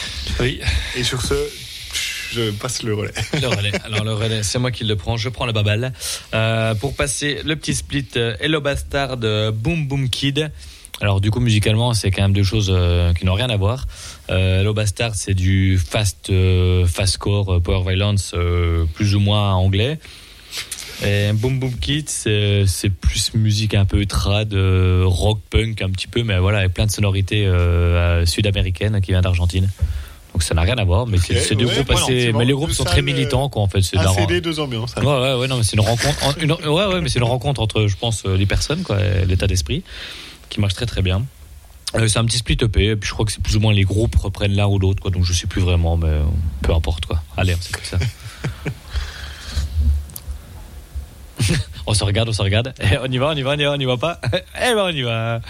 Oui. Et sur ce, je passe le relais. le relais. Alors le relais, c'est moi qui le prends. Je prends la baballe pour passer le petit split Hello Bastard Boom Boom Kid alors du coup musicalement c'est quand même deux choses euh, qui n'ont rien à voir. Euh, Bastard c'est du fast euh, fastcore euh, power violence plus ou moins anglais. Et Boom Boom Kid c'est plus musique un peu trad rock punk un petit peu mais voilà avec plein de sonorités sud-américaines qui vient d'Argentine. Donc ça n'a rien à voir, mais c'est deux groupes assez, mais les groupes sont très militants quoi en fait. C'est ACD, deux ambiances. Hein. Ouais ouais ouais non mais c'est une rencontre, ouais ouais mais c'est une rencontre entre je pense les personnes quoi, l'état d'esprit qui marche très très bien. Euh, c'est un petit split EP, et puis je crois que c'est plus ou moins les groupes reprennent l'un ou l'autre, quoi, donc je sais plus vraiment, mais euh, peu importe quoi. Allez, c'est comme ça. on se regarde, on se regarde. Eh, on y va, on y va, on y va, on y va pas. Eh ben on y va.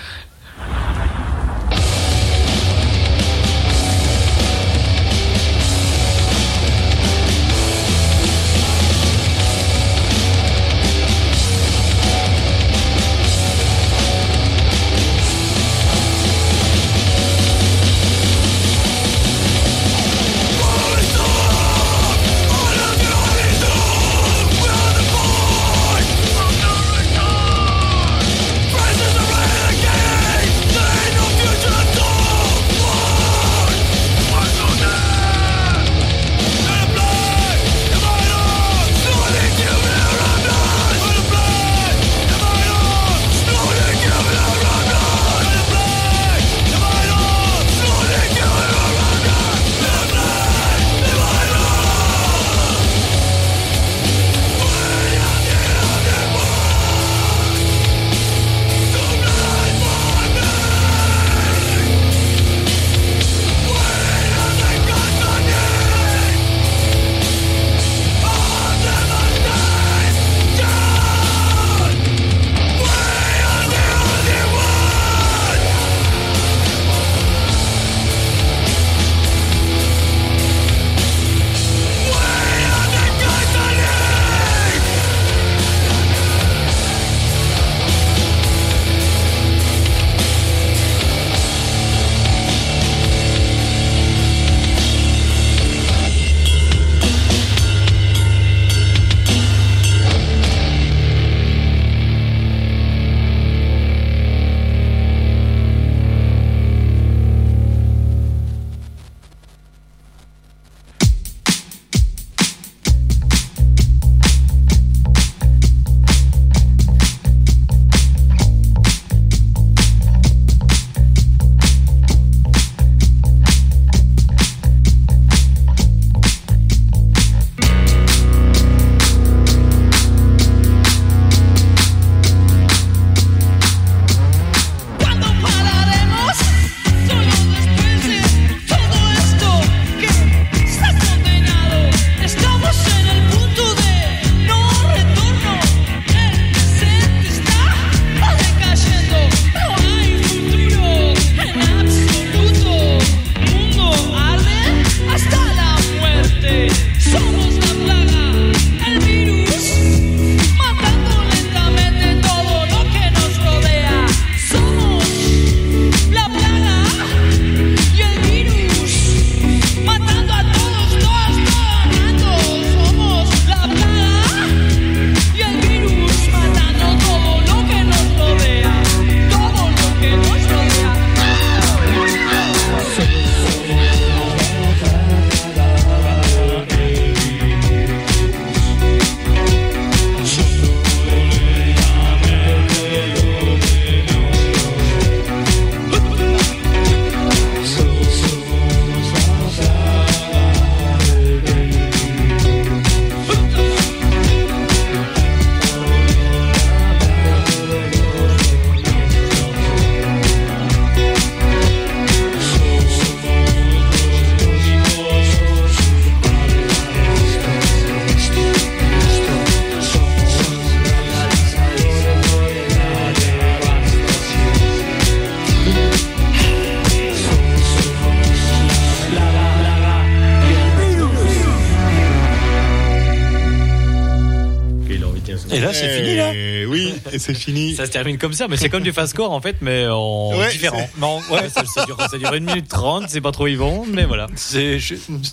c'est fini ça se termine comme ça, mais c'est comme du fast score en fait, mais en différent. Non, ça, dure, ça, dure, une minute trente, c'est pas trop Yvon, mais voilà. C'est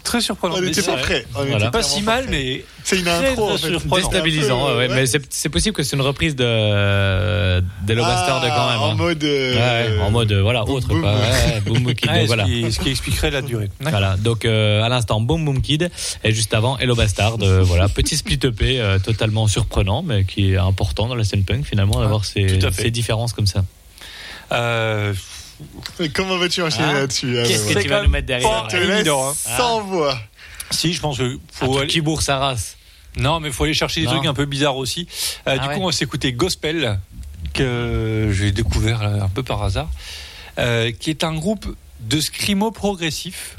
très surprenant. On n'était pas prêt. On voilà. pas si mal, mais c'est une intro très, mais c'est possible que c'est une reprise de euh, Bastard quand même. Ah, hein. En mode, euh, en mode voilà autre boom. Kid. Voilà. ce, qui, expliquerait la durée. Voilà. Donc euh, à l'instant Boom Boom Kid et juste avant Hello Bastard. Euh, voilà, petit split EP totalement surprenant, mais qui est important dans la scène punk finalement d'avoir ah. ces ces, différences comme ça. Euh, comment vas-tu enchaîner ah, là-dessus Qu'est-ce que tu vas nous mettre derrière. Sans ah. voix. Si, je pense que faut aller... qui bourre sa race. Non, mais il faut aller chercher des trucs un peu bizarres aussi. Euh, ah du coup, on va s'écouter Gospel que j'ai découvert un peu par hasard, euh, qui est un groupe de scrimo progressif.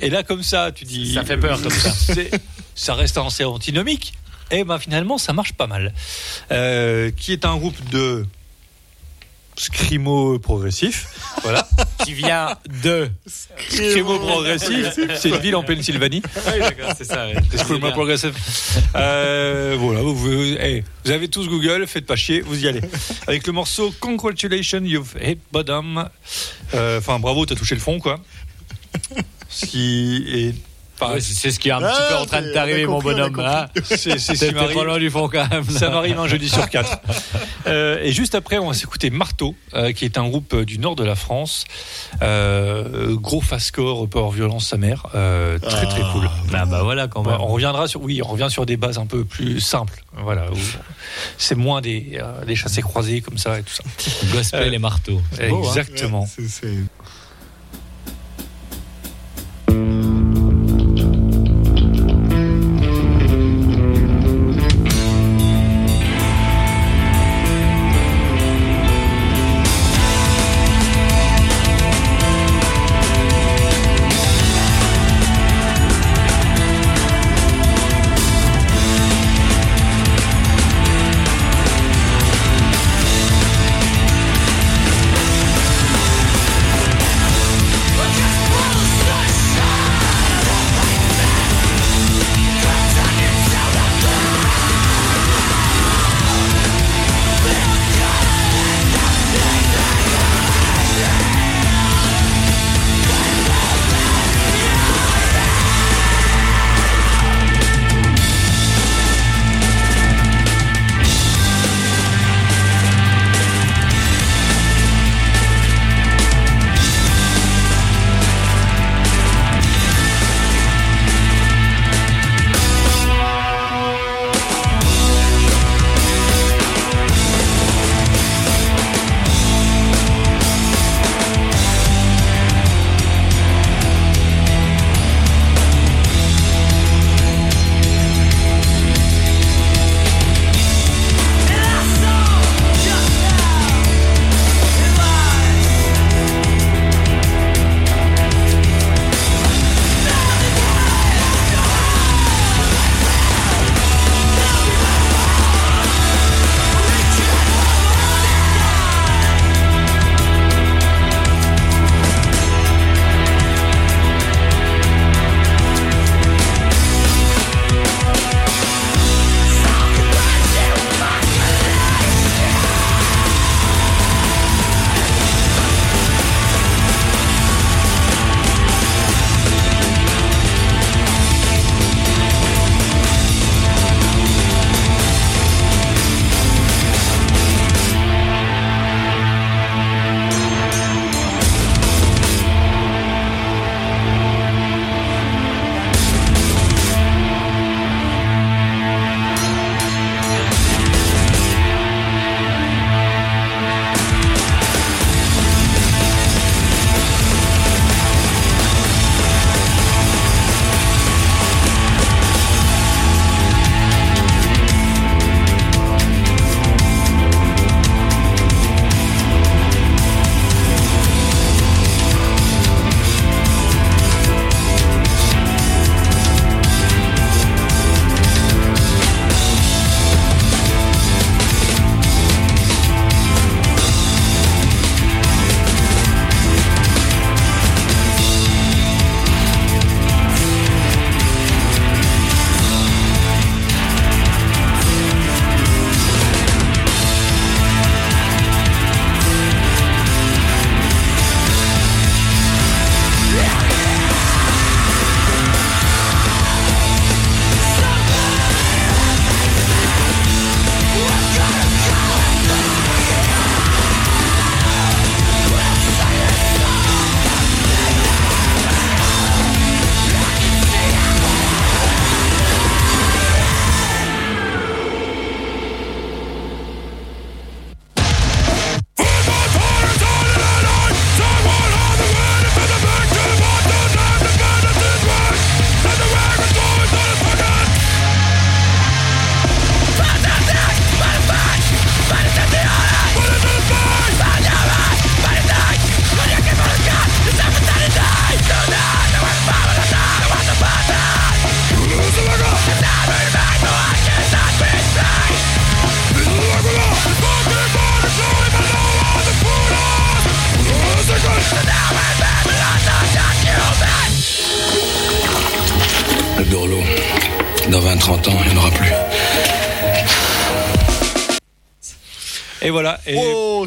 Et là, comme ça, tu dis. Ça fait peur comme ça. ça reste assez antinomique, et ben finalement ça marche pas mal. Euh, qui est un groupe de scrimo progressif, voilà, qui vient de scrimo progressif. C'est une ville en Pennsylvanie. Oui, c'est ça. Ouais. Scrimo progressif. Voilà, eh, vous, avez tous Google, faites pas chier, vous y allez. Avec le morceau Congratulations, you've hit bottom. Euh, enfin, bravo, t'as touché le fond, quoi. Ce qui c'est ce qui est un petit peu ah, en train de t'arriver, mon bonhomme. C'est pas loin du fond quand même. Ça m'arrive un jeudi sur quatre. Euh, et juste après, on va s'écouter Marteau, euh, qui est un groupe euh, du nord de la France. Gros fast-core, peur violence, sa mère. très très ah, cool. Ah bah voilà on reviendra sur, oui, on revient sur des bases un peu plus simples. Voilà. C'est moins des, chassés croisés comme ça et tout ça. Gospel et marteau. Hein. Exactement. Beau.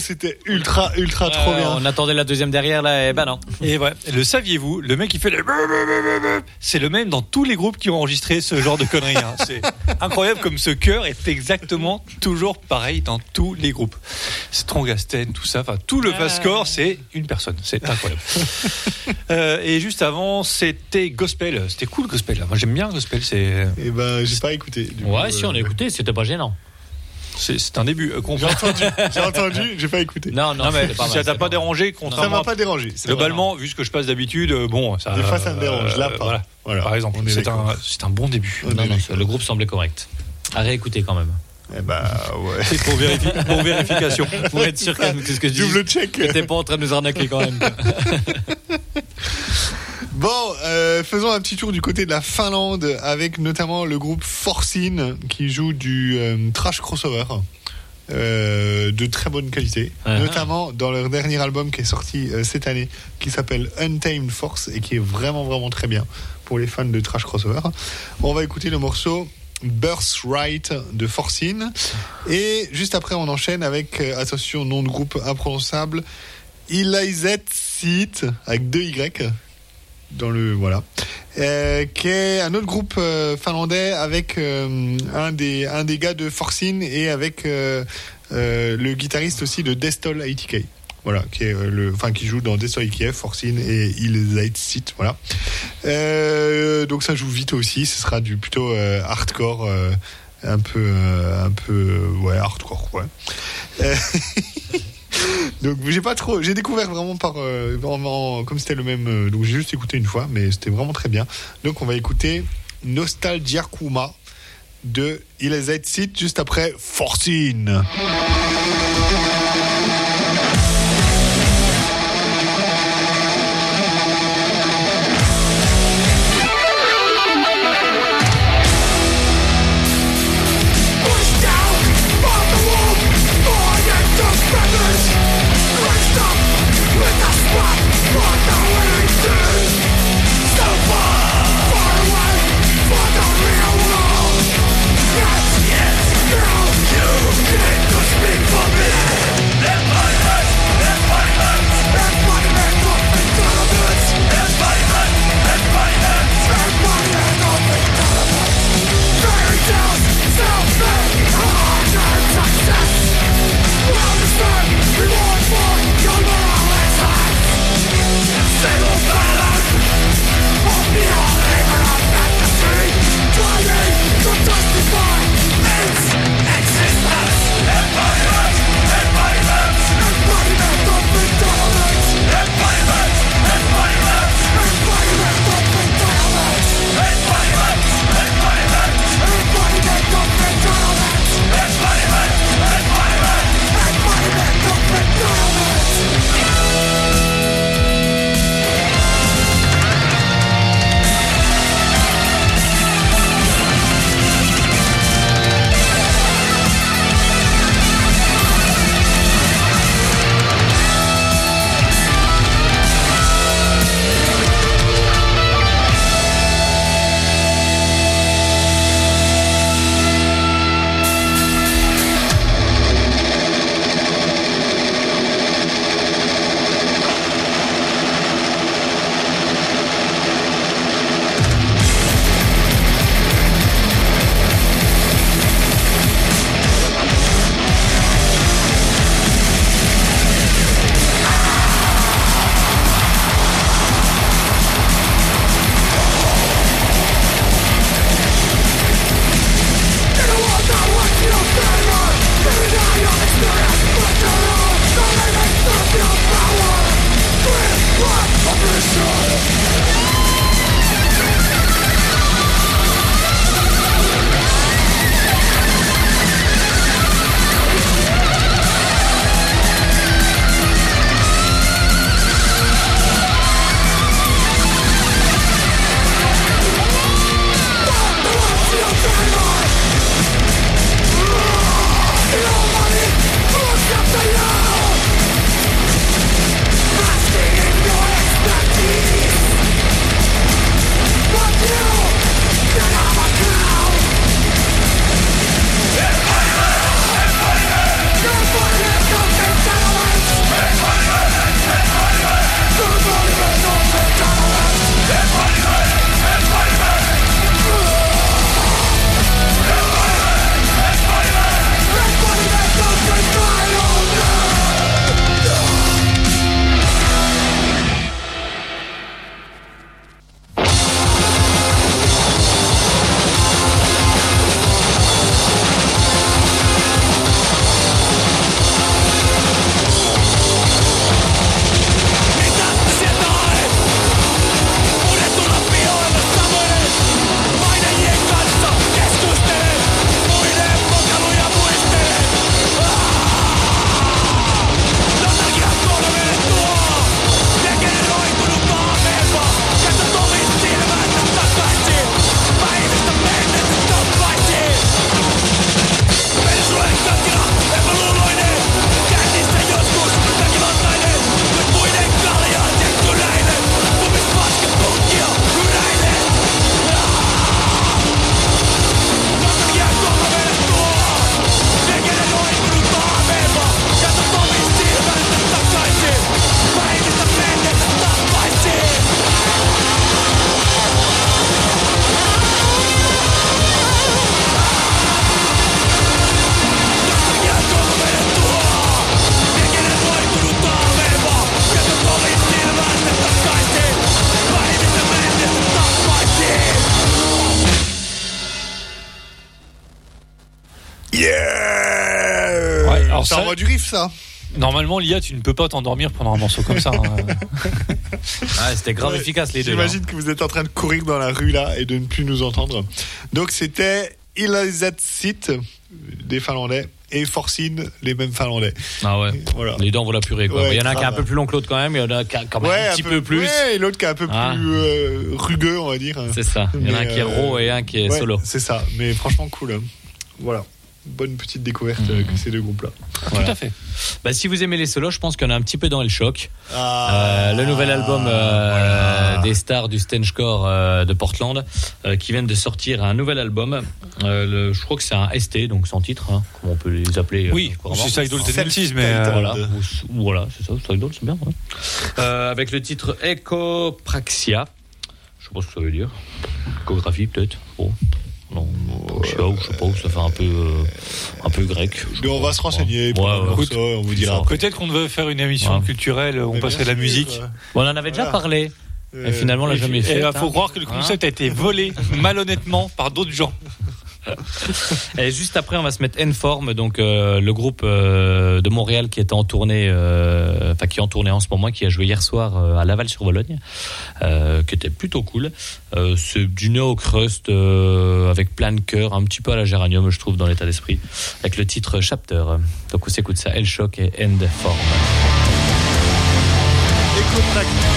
c'était ultra, ultra trop euh, bien. On attendait la deuxième derrière, là, et bah non. Et ouais, le saviez-vous, le mec qui fait le. C'est le même dans tous les groupes qui ont enregistré ce genre de conneries. Hein. C'est incroyable comme ce cœur est exactement toujours pareil dans tous les groupes. Strongasten, tout ça, enfin tout le euh. Vascore, c'est une personne. C'est incroyable. Euh, et juste avant, c'était Gospel. C'était cool Gospel. Moi j'aime bien Gospel. C'est. Et ben, j'ai pas écouté. Ouais, si on a écouté, c'était pas gênant. C'est un début. Euh, j'ai entendu, j'ai pas écouté. Non, non, mais pas ça t'a pas dérangé, contrairement. Ça m'a pas dérangé. Globalement, vu ce que je passe d'habitude, euh, bon, ça. Des fois, ça me dérange. Euh, là, voilà. voilà. Par exemple, c'est un, bon début. Le groupe semblait correct. À réécouter quand même. Eh bah ouais. C'est pour, vérifi pour, vérification. Pour être sûr que ce que je dis. Double check. T'es pas en train de nous arnaquer quand même. Bon, euh, faisons un petit tour du côté de la Finlande avec notamment le groupe Forcine qui joue du euh, trash crossover. Euh, de très bonne qualité, ah. notamment dans leur dernier album qui est sorti euh, cette année, qui s'appelle Untamed Force et qui est vraiment vraiment très bien pour les fans de trash crossover. On va écouter le morceau Birthright de Forcine et juste après on enchaîne avec attention nom de groupe imprononçable Ilizet Seat avec deux Y dans le voilà. Euh, qui est un autre groupe euh, finlandais avec euh, un des un des gars de Forcine et avec euh, le guitariste aussi de Destol ITK. Voilà, qui est le, enfin qui joue dans Destol ITK, Forcine et Ilzait Voilà. donc ça joue vite aussi. Ce sera du plutôt hardcore. un peu un peu ouais hardcore ouais donc j'ai pas trop, j'ai découvert vraiment par euh, vraiment comme c'était le même. Euh, donc j'ai juste écouté une fois, mais c'était vraiment très bien. Donc on va écouter Nostalgia Kuma de Il est juste après Forcine. Sorry. Normalement, l'IA, tu ne peux pas t'endormir pendant un morceau comme ça. hein. C'était grave efficace les deux. J'imagine hein. que vous êtes en train de courir dans la rue là et de ne plus nous entendre. Donc c'était Ilizatsit des Finlandais et Forcine les mêmes Finlandais. Ah ouais. Voilà. Les dents vont la purée. Quoi. Il y en a un qui est un peu plus long que l'autre quand même. Il y en a qui a quand même un petit peu, plus. ouais, et l'autre qui est un peu ah. plus euh, rugueux, on va dire. C'est ça. Il y en a un qui est euh, et un qui est ouais, solo. C'est ça, mais franchement cool. Hein. Voilà bonne petite découverte euh, que mmh. ces deux groupes-là. Tout à fait. Bah, si vous aimez les solos, je pense qu'on a un petit peu dans El Shock. Ah, euh, le nouvel album euh, des stars du Stagecore euh, de Portland euh, qui viennent de sortir un nouvel album. Le, je crois que c'est un ST, donc sans titre, hein. comme on peut les appeler. Oui, c'est Sidol Tendencies, mais. Voilà, voilà c'est ça, Sidol, c'est bien. Avec le titre Ecopraxia. Je sais pas ce que ça veut dire. Échographie, peut-être. Bon. Euh, je sais pas où, ça fait un peu, euh, un peu grec. On va se renseigner. Peut-être qu'on devait faire une émission ouais. culturelle, euh, on passerait de la musique. On en avait déjà parlé. Et finalement, on l'a jamais fait. Il hein. faut croire que le concept a été volé malhonnêtement par d'autres gens. Et juste après, on va se mettre N-Form, donc euh, le groupe euh, de Montréal qui est en tournée, euh, enfin qui est en tournée en ce moment, qui a joué hier soir à Laval sur Vologne, qui était plutôt cool. c'est du neo crust avec plein de cœur, un petit peu à la géranium, je trouve, dans l'état d'esprit, avec le titre Chapter. Donc on s'écoute ça, L-Shock et N-Form. Écoute.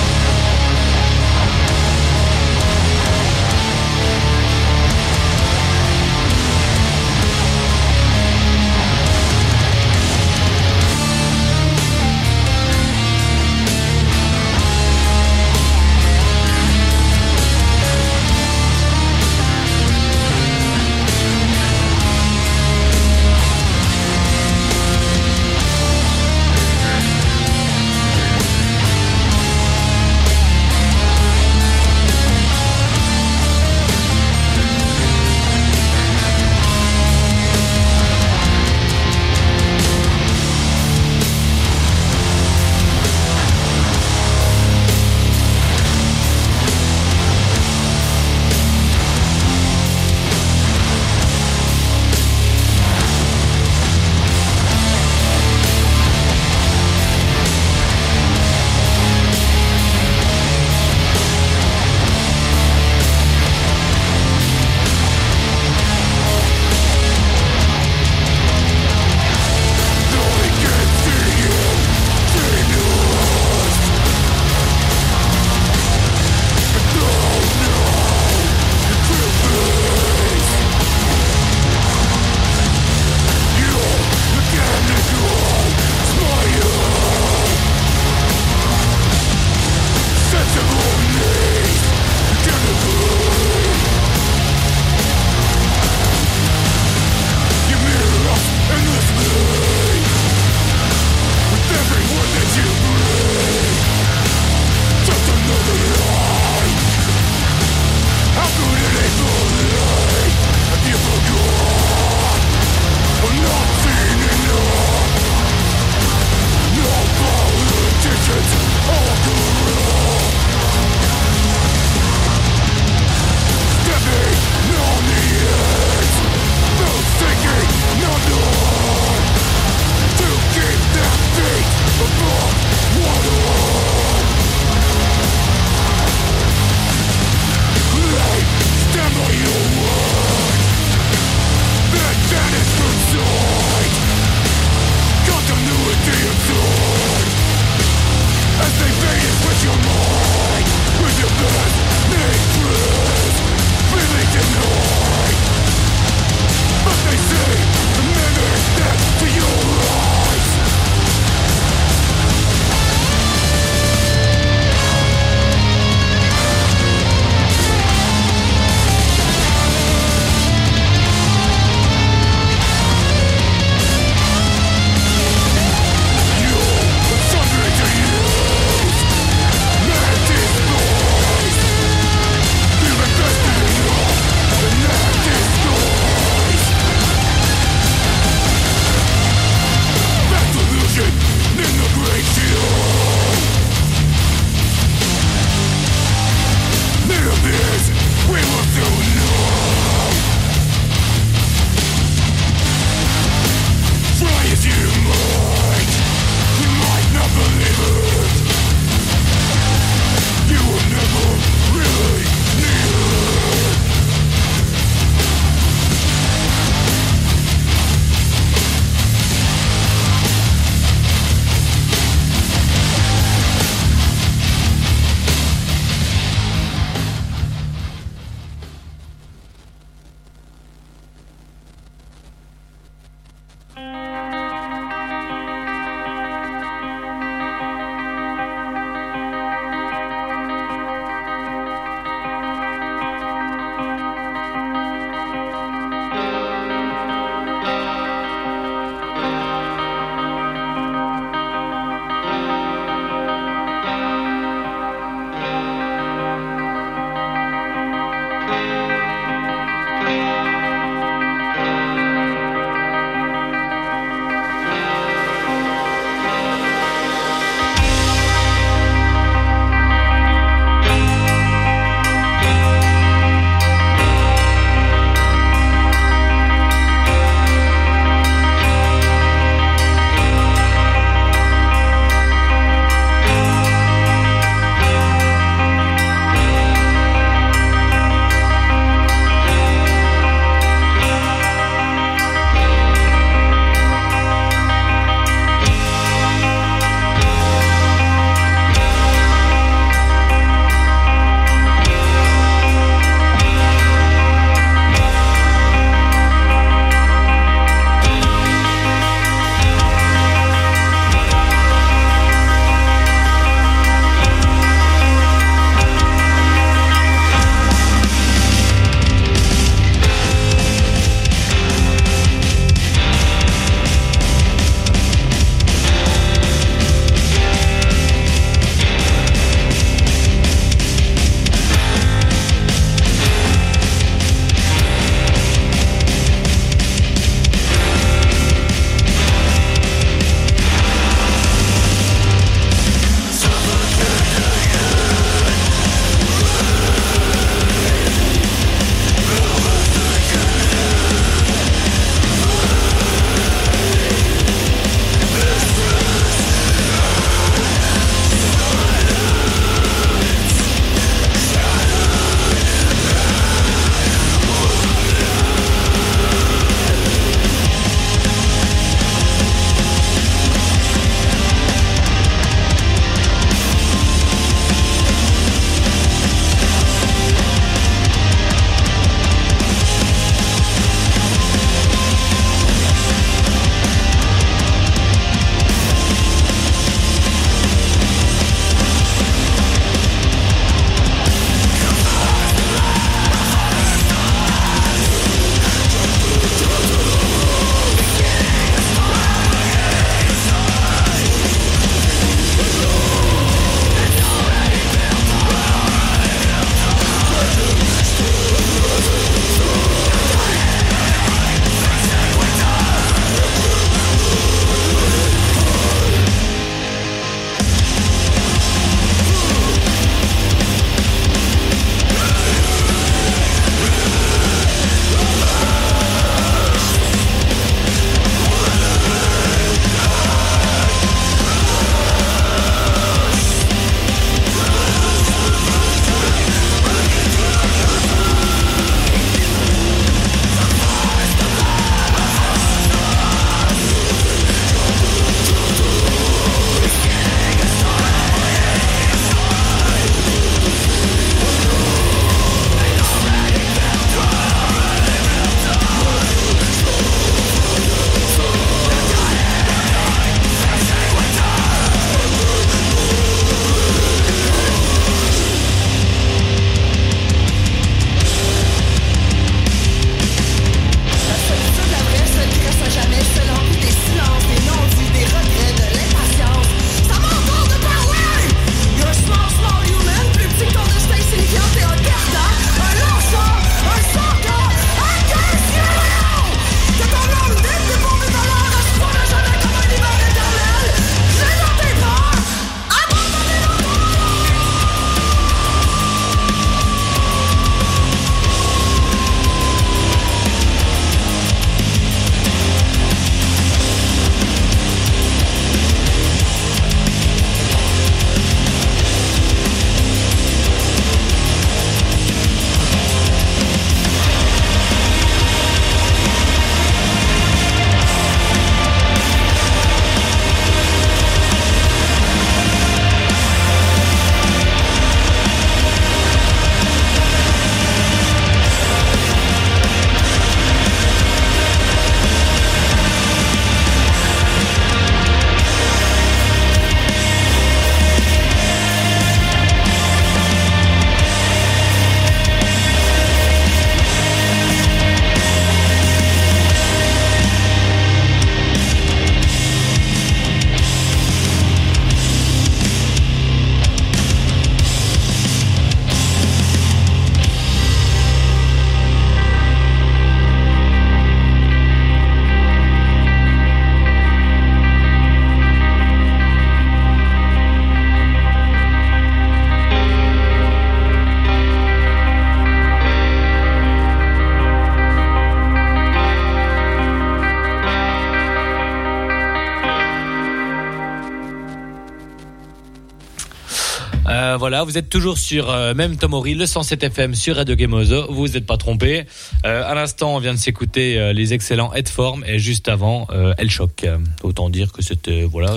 voilà, vous êtes toujours sur euh, même Tomori, le 107 FM sur Radio Gemozo. Vous n'êtes pas trompé. Euh, à l'instant, on vient de s'écouter euh, les excellents Headform et juste avant euh, El Choc. Autant dire que c'était voilà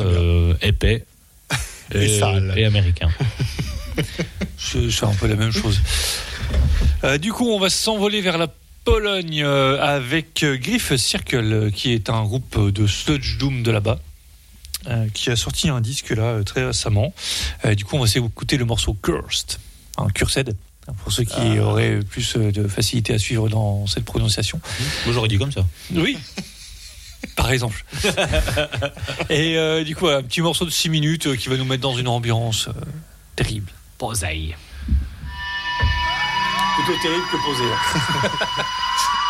épais et, sale. et américain. C'est un peu la même chose. du coup, on va s'envoler vers la Pologne avec Griff Circle, qui est un groupe de sludge doom de là-bas. Euh, qui a sorti un disque là euh, très récemment. Euh, du coup, on va essayer le morceau Cursed, hein, Cursed hein, pour ceux qui ah. auraient plus de facilité à suivre dans cette prononciation. Mmh. Moi j'aurais dit comme ça. Oui Par exemple. Et du coup, un petit morceau de 6 minutes qui va nous mettre dans une ambiance terrible. Poseille. Plutôt terrible que posée. Hein.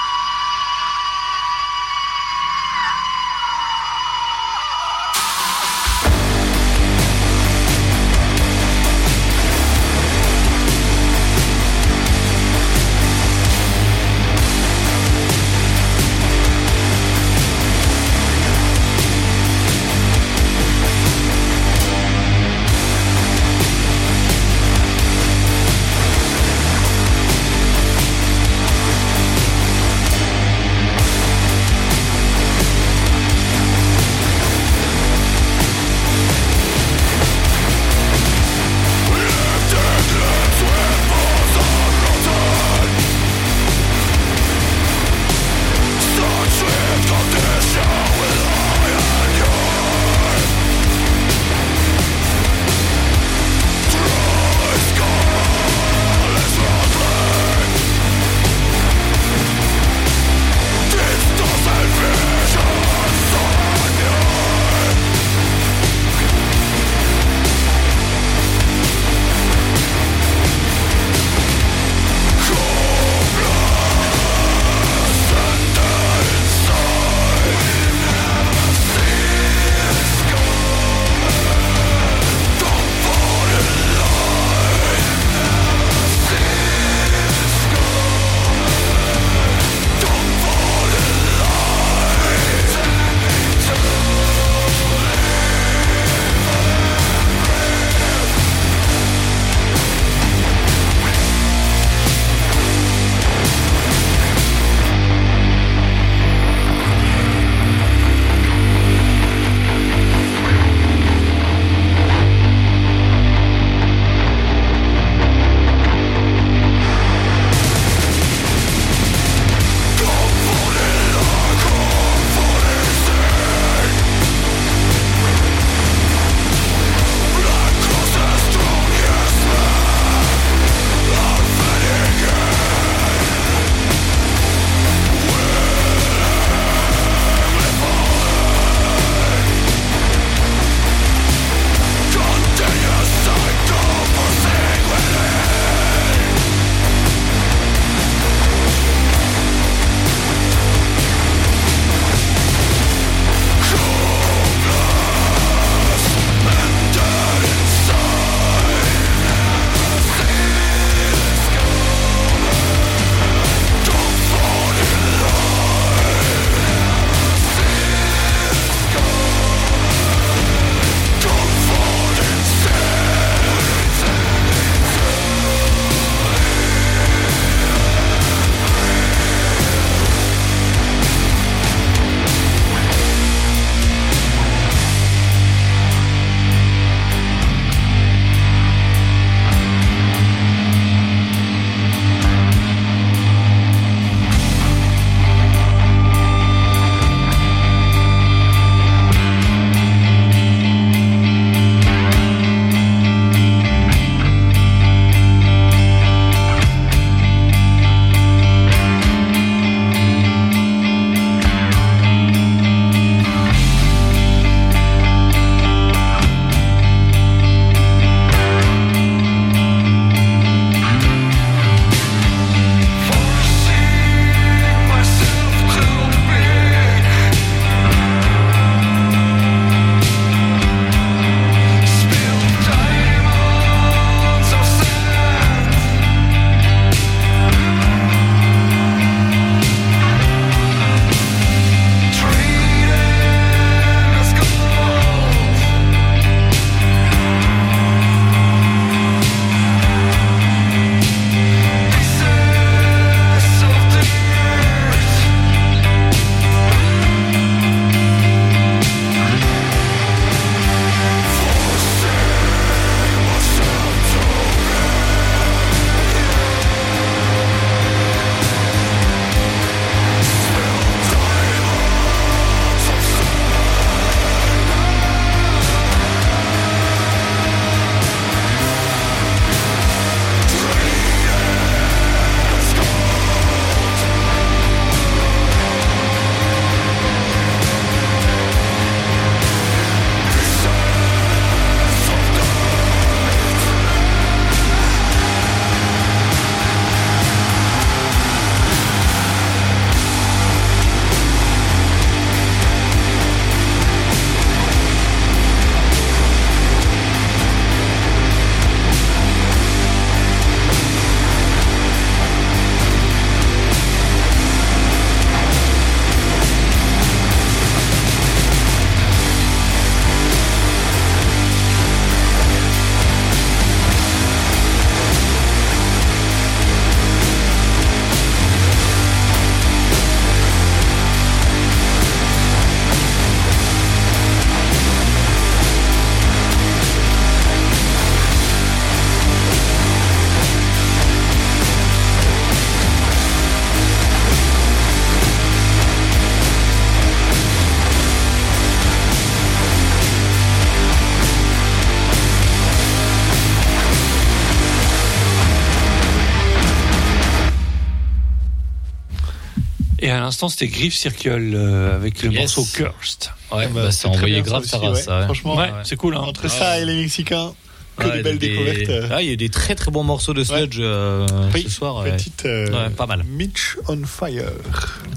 l'instant, c'était Griff Circle euh, avec le morceau Cursed. Bah, bah, c'est envoyé grave ça, ça. Franchement, c'est cool. Hein. Entre ça et les Mexicains, que des belles ah, il y a des très très bons morceaux de sludge euh, ce soir. Petite, euh, pas mal. Mitch on fire.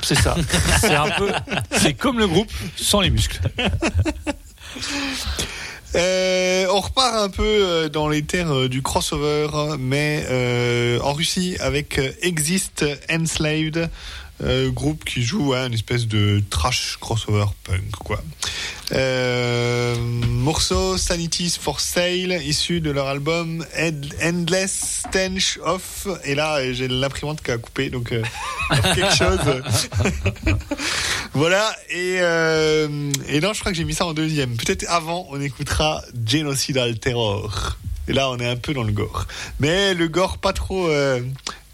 C'est ça. c'est un peu. C'est comme le groupe sans les muscles. On repart un peu dans les terres du crossover, mais en Russie avec Exist Enslaved, euh, groupe qui joue hein, une espèce de trash crossover punk quoi. Euh, morceau Sanities for Sale issu de leur album Endless Stench Off. Et là j'ai l'imprimante qui a coupé donc euh, quelque chose. Voilà et, et non je crois que j'ai mis ça en deuxième. Peut-être avant on écoutera Genocidal Terror. Et là on est un peu dans le gore. Mais le gore pas trop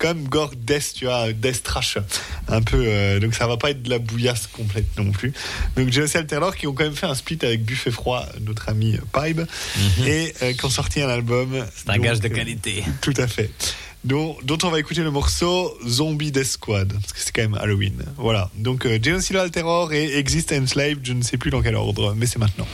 quand même gore death, tu vois, death trash. Un peu, euh, donc ça va pas être de la bouillasse complète non plus. Donc j'ai aussi Taylor qui ont quand même fait un split avec Buffet Froid, notre ami euh, Pibe, mhm. et euh, qui ont sorti un album. C'est un gage de euh, qualité. tout à fait. Dont, on va écouter le morceau Zombie Death Squad, parce que c'est quand même Halloween. Voilà, donc euh, Genocide et Exist Enslaved, je ne sais plus dans quel ordre, mais c'est maintenant.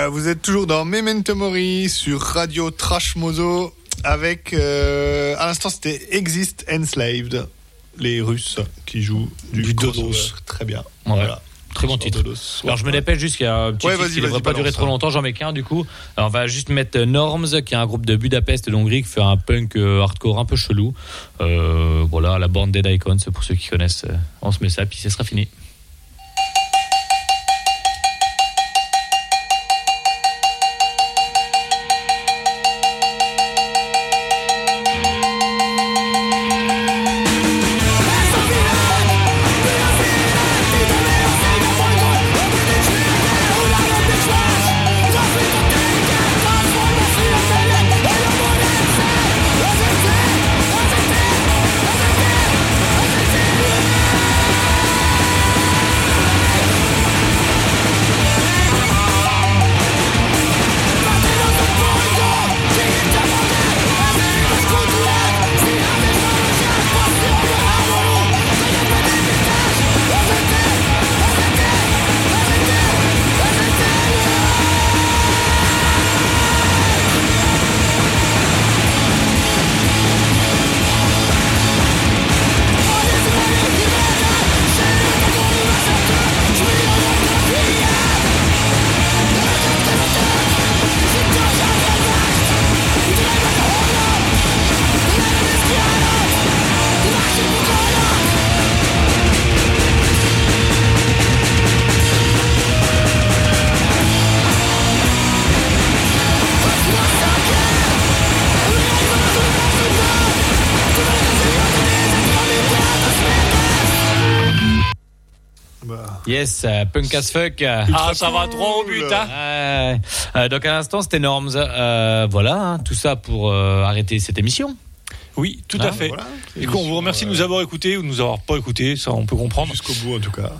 Euh, vous êtes toujours dans Memento Mori sur Radio Trash Mozo avec, euh, à l'instant, c'était Exist Enslaved, les Russes qui jouent du, du Dodos. Très bien. Très bon titre. Alors je me dépêche juste qu'il y a un petit ouais, qui ne devrait pas durer trop longtemps, j'en mets qu'un du coup. On va juste mettre euh, Norms, qui est un groupe de Budapest et d'Hongrie qui fait un punk hardcore un peu chelou. Voilà, la bande Dead Icons, pour ceux qui connaissent, on se met ça, puis ce sera fini. Yes, euh, punk as fuck. Ah, ça va droit au but. Hein. Donc à l'instant, c'était Norms. Euh, voilà, hein, tout ça pour euh, arrêter cette émission. Oui, tout à hein, fait. Voilà, et on vous remercie de nous avoir écoutés ou de nous avoir pas écoutés, ça on peut comprendre. Jusqu'au bout en tout cas.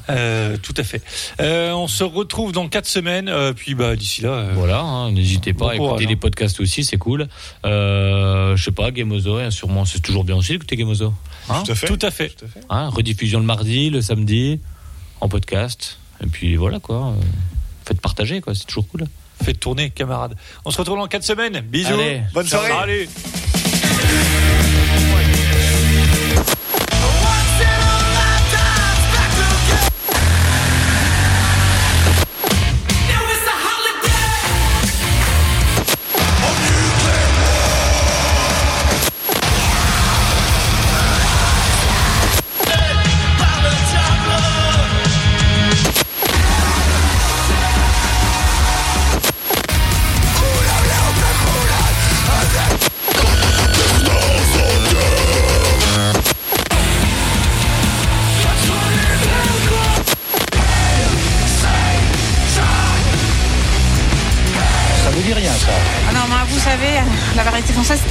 Tout à fait. On se retrouve dans 4 semaines, puis bah, d'ici là. voilà, hein, n'hésitez pas à écouter les podcasts aussi, c'est cool. je sais pas, Gameozo, hein, sûrement, c'est toujours bien aussi d'écouter Gameozo. Hein tout à fait. Tout à fait. Tout à fait. rediffusion le mardi, le samedi en podcast. Et puis voilà quoi. Faites partager quoi, c'est toujours cool. Faites tourner, camarades. On se retrouve dans 4 semaines. Bisous. Bonne soirée.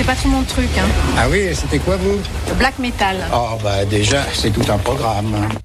pas trop mon truc. Hein. Ah oui, c'était quoi vous? Le black metal. Oh bah déjà, c'est tout un programme.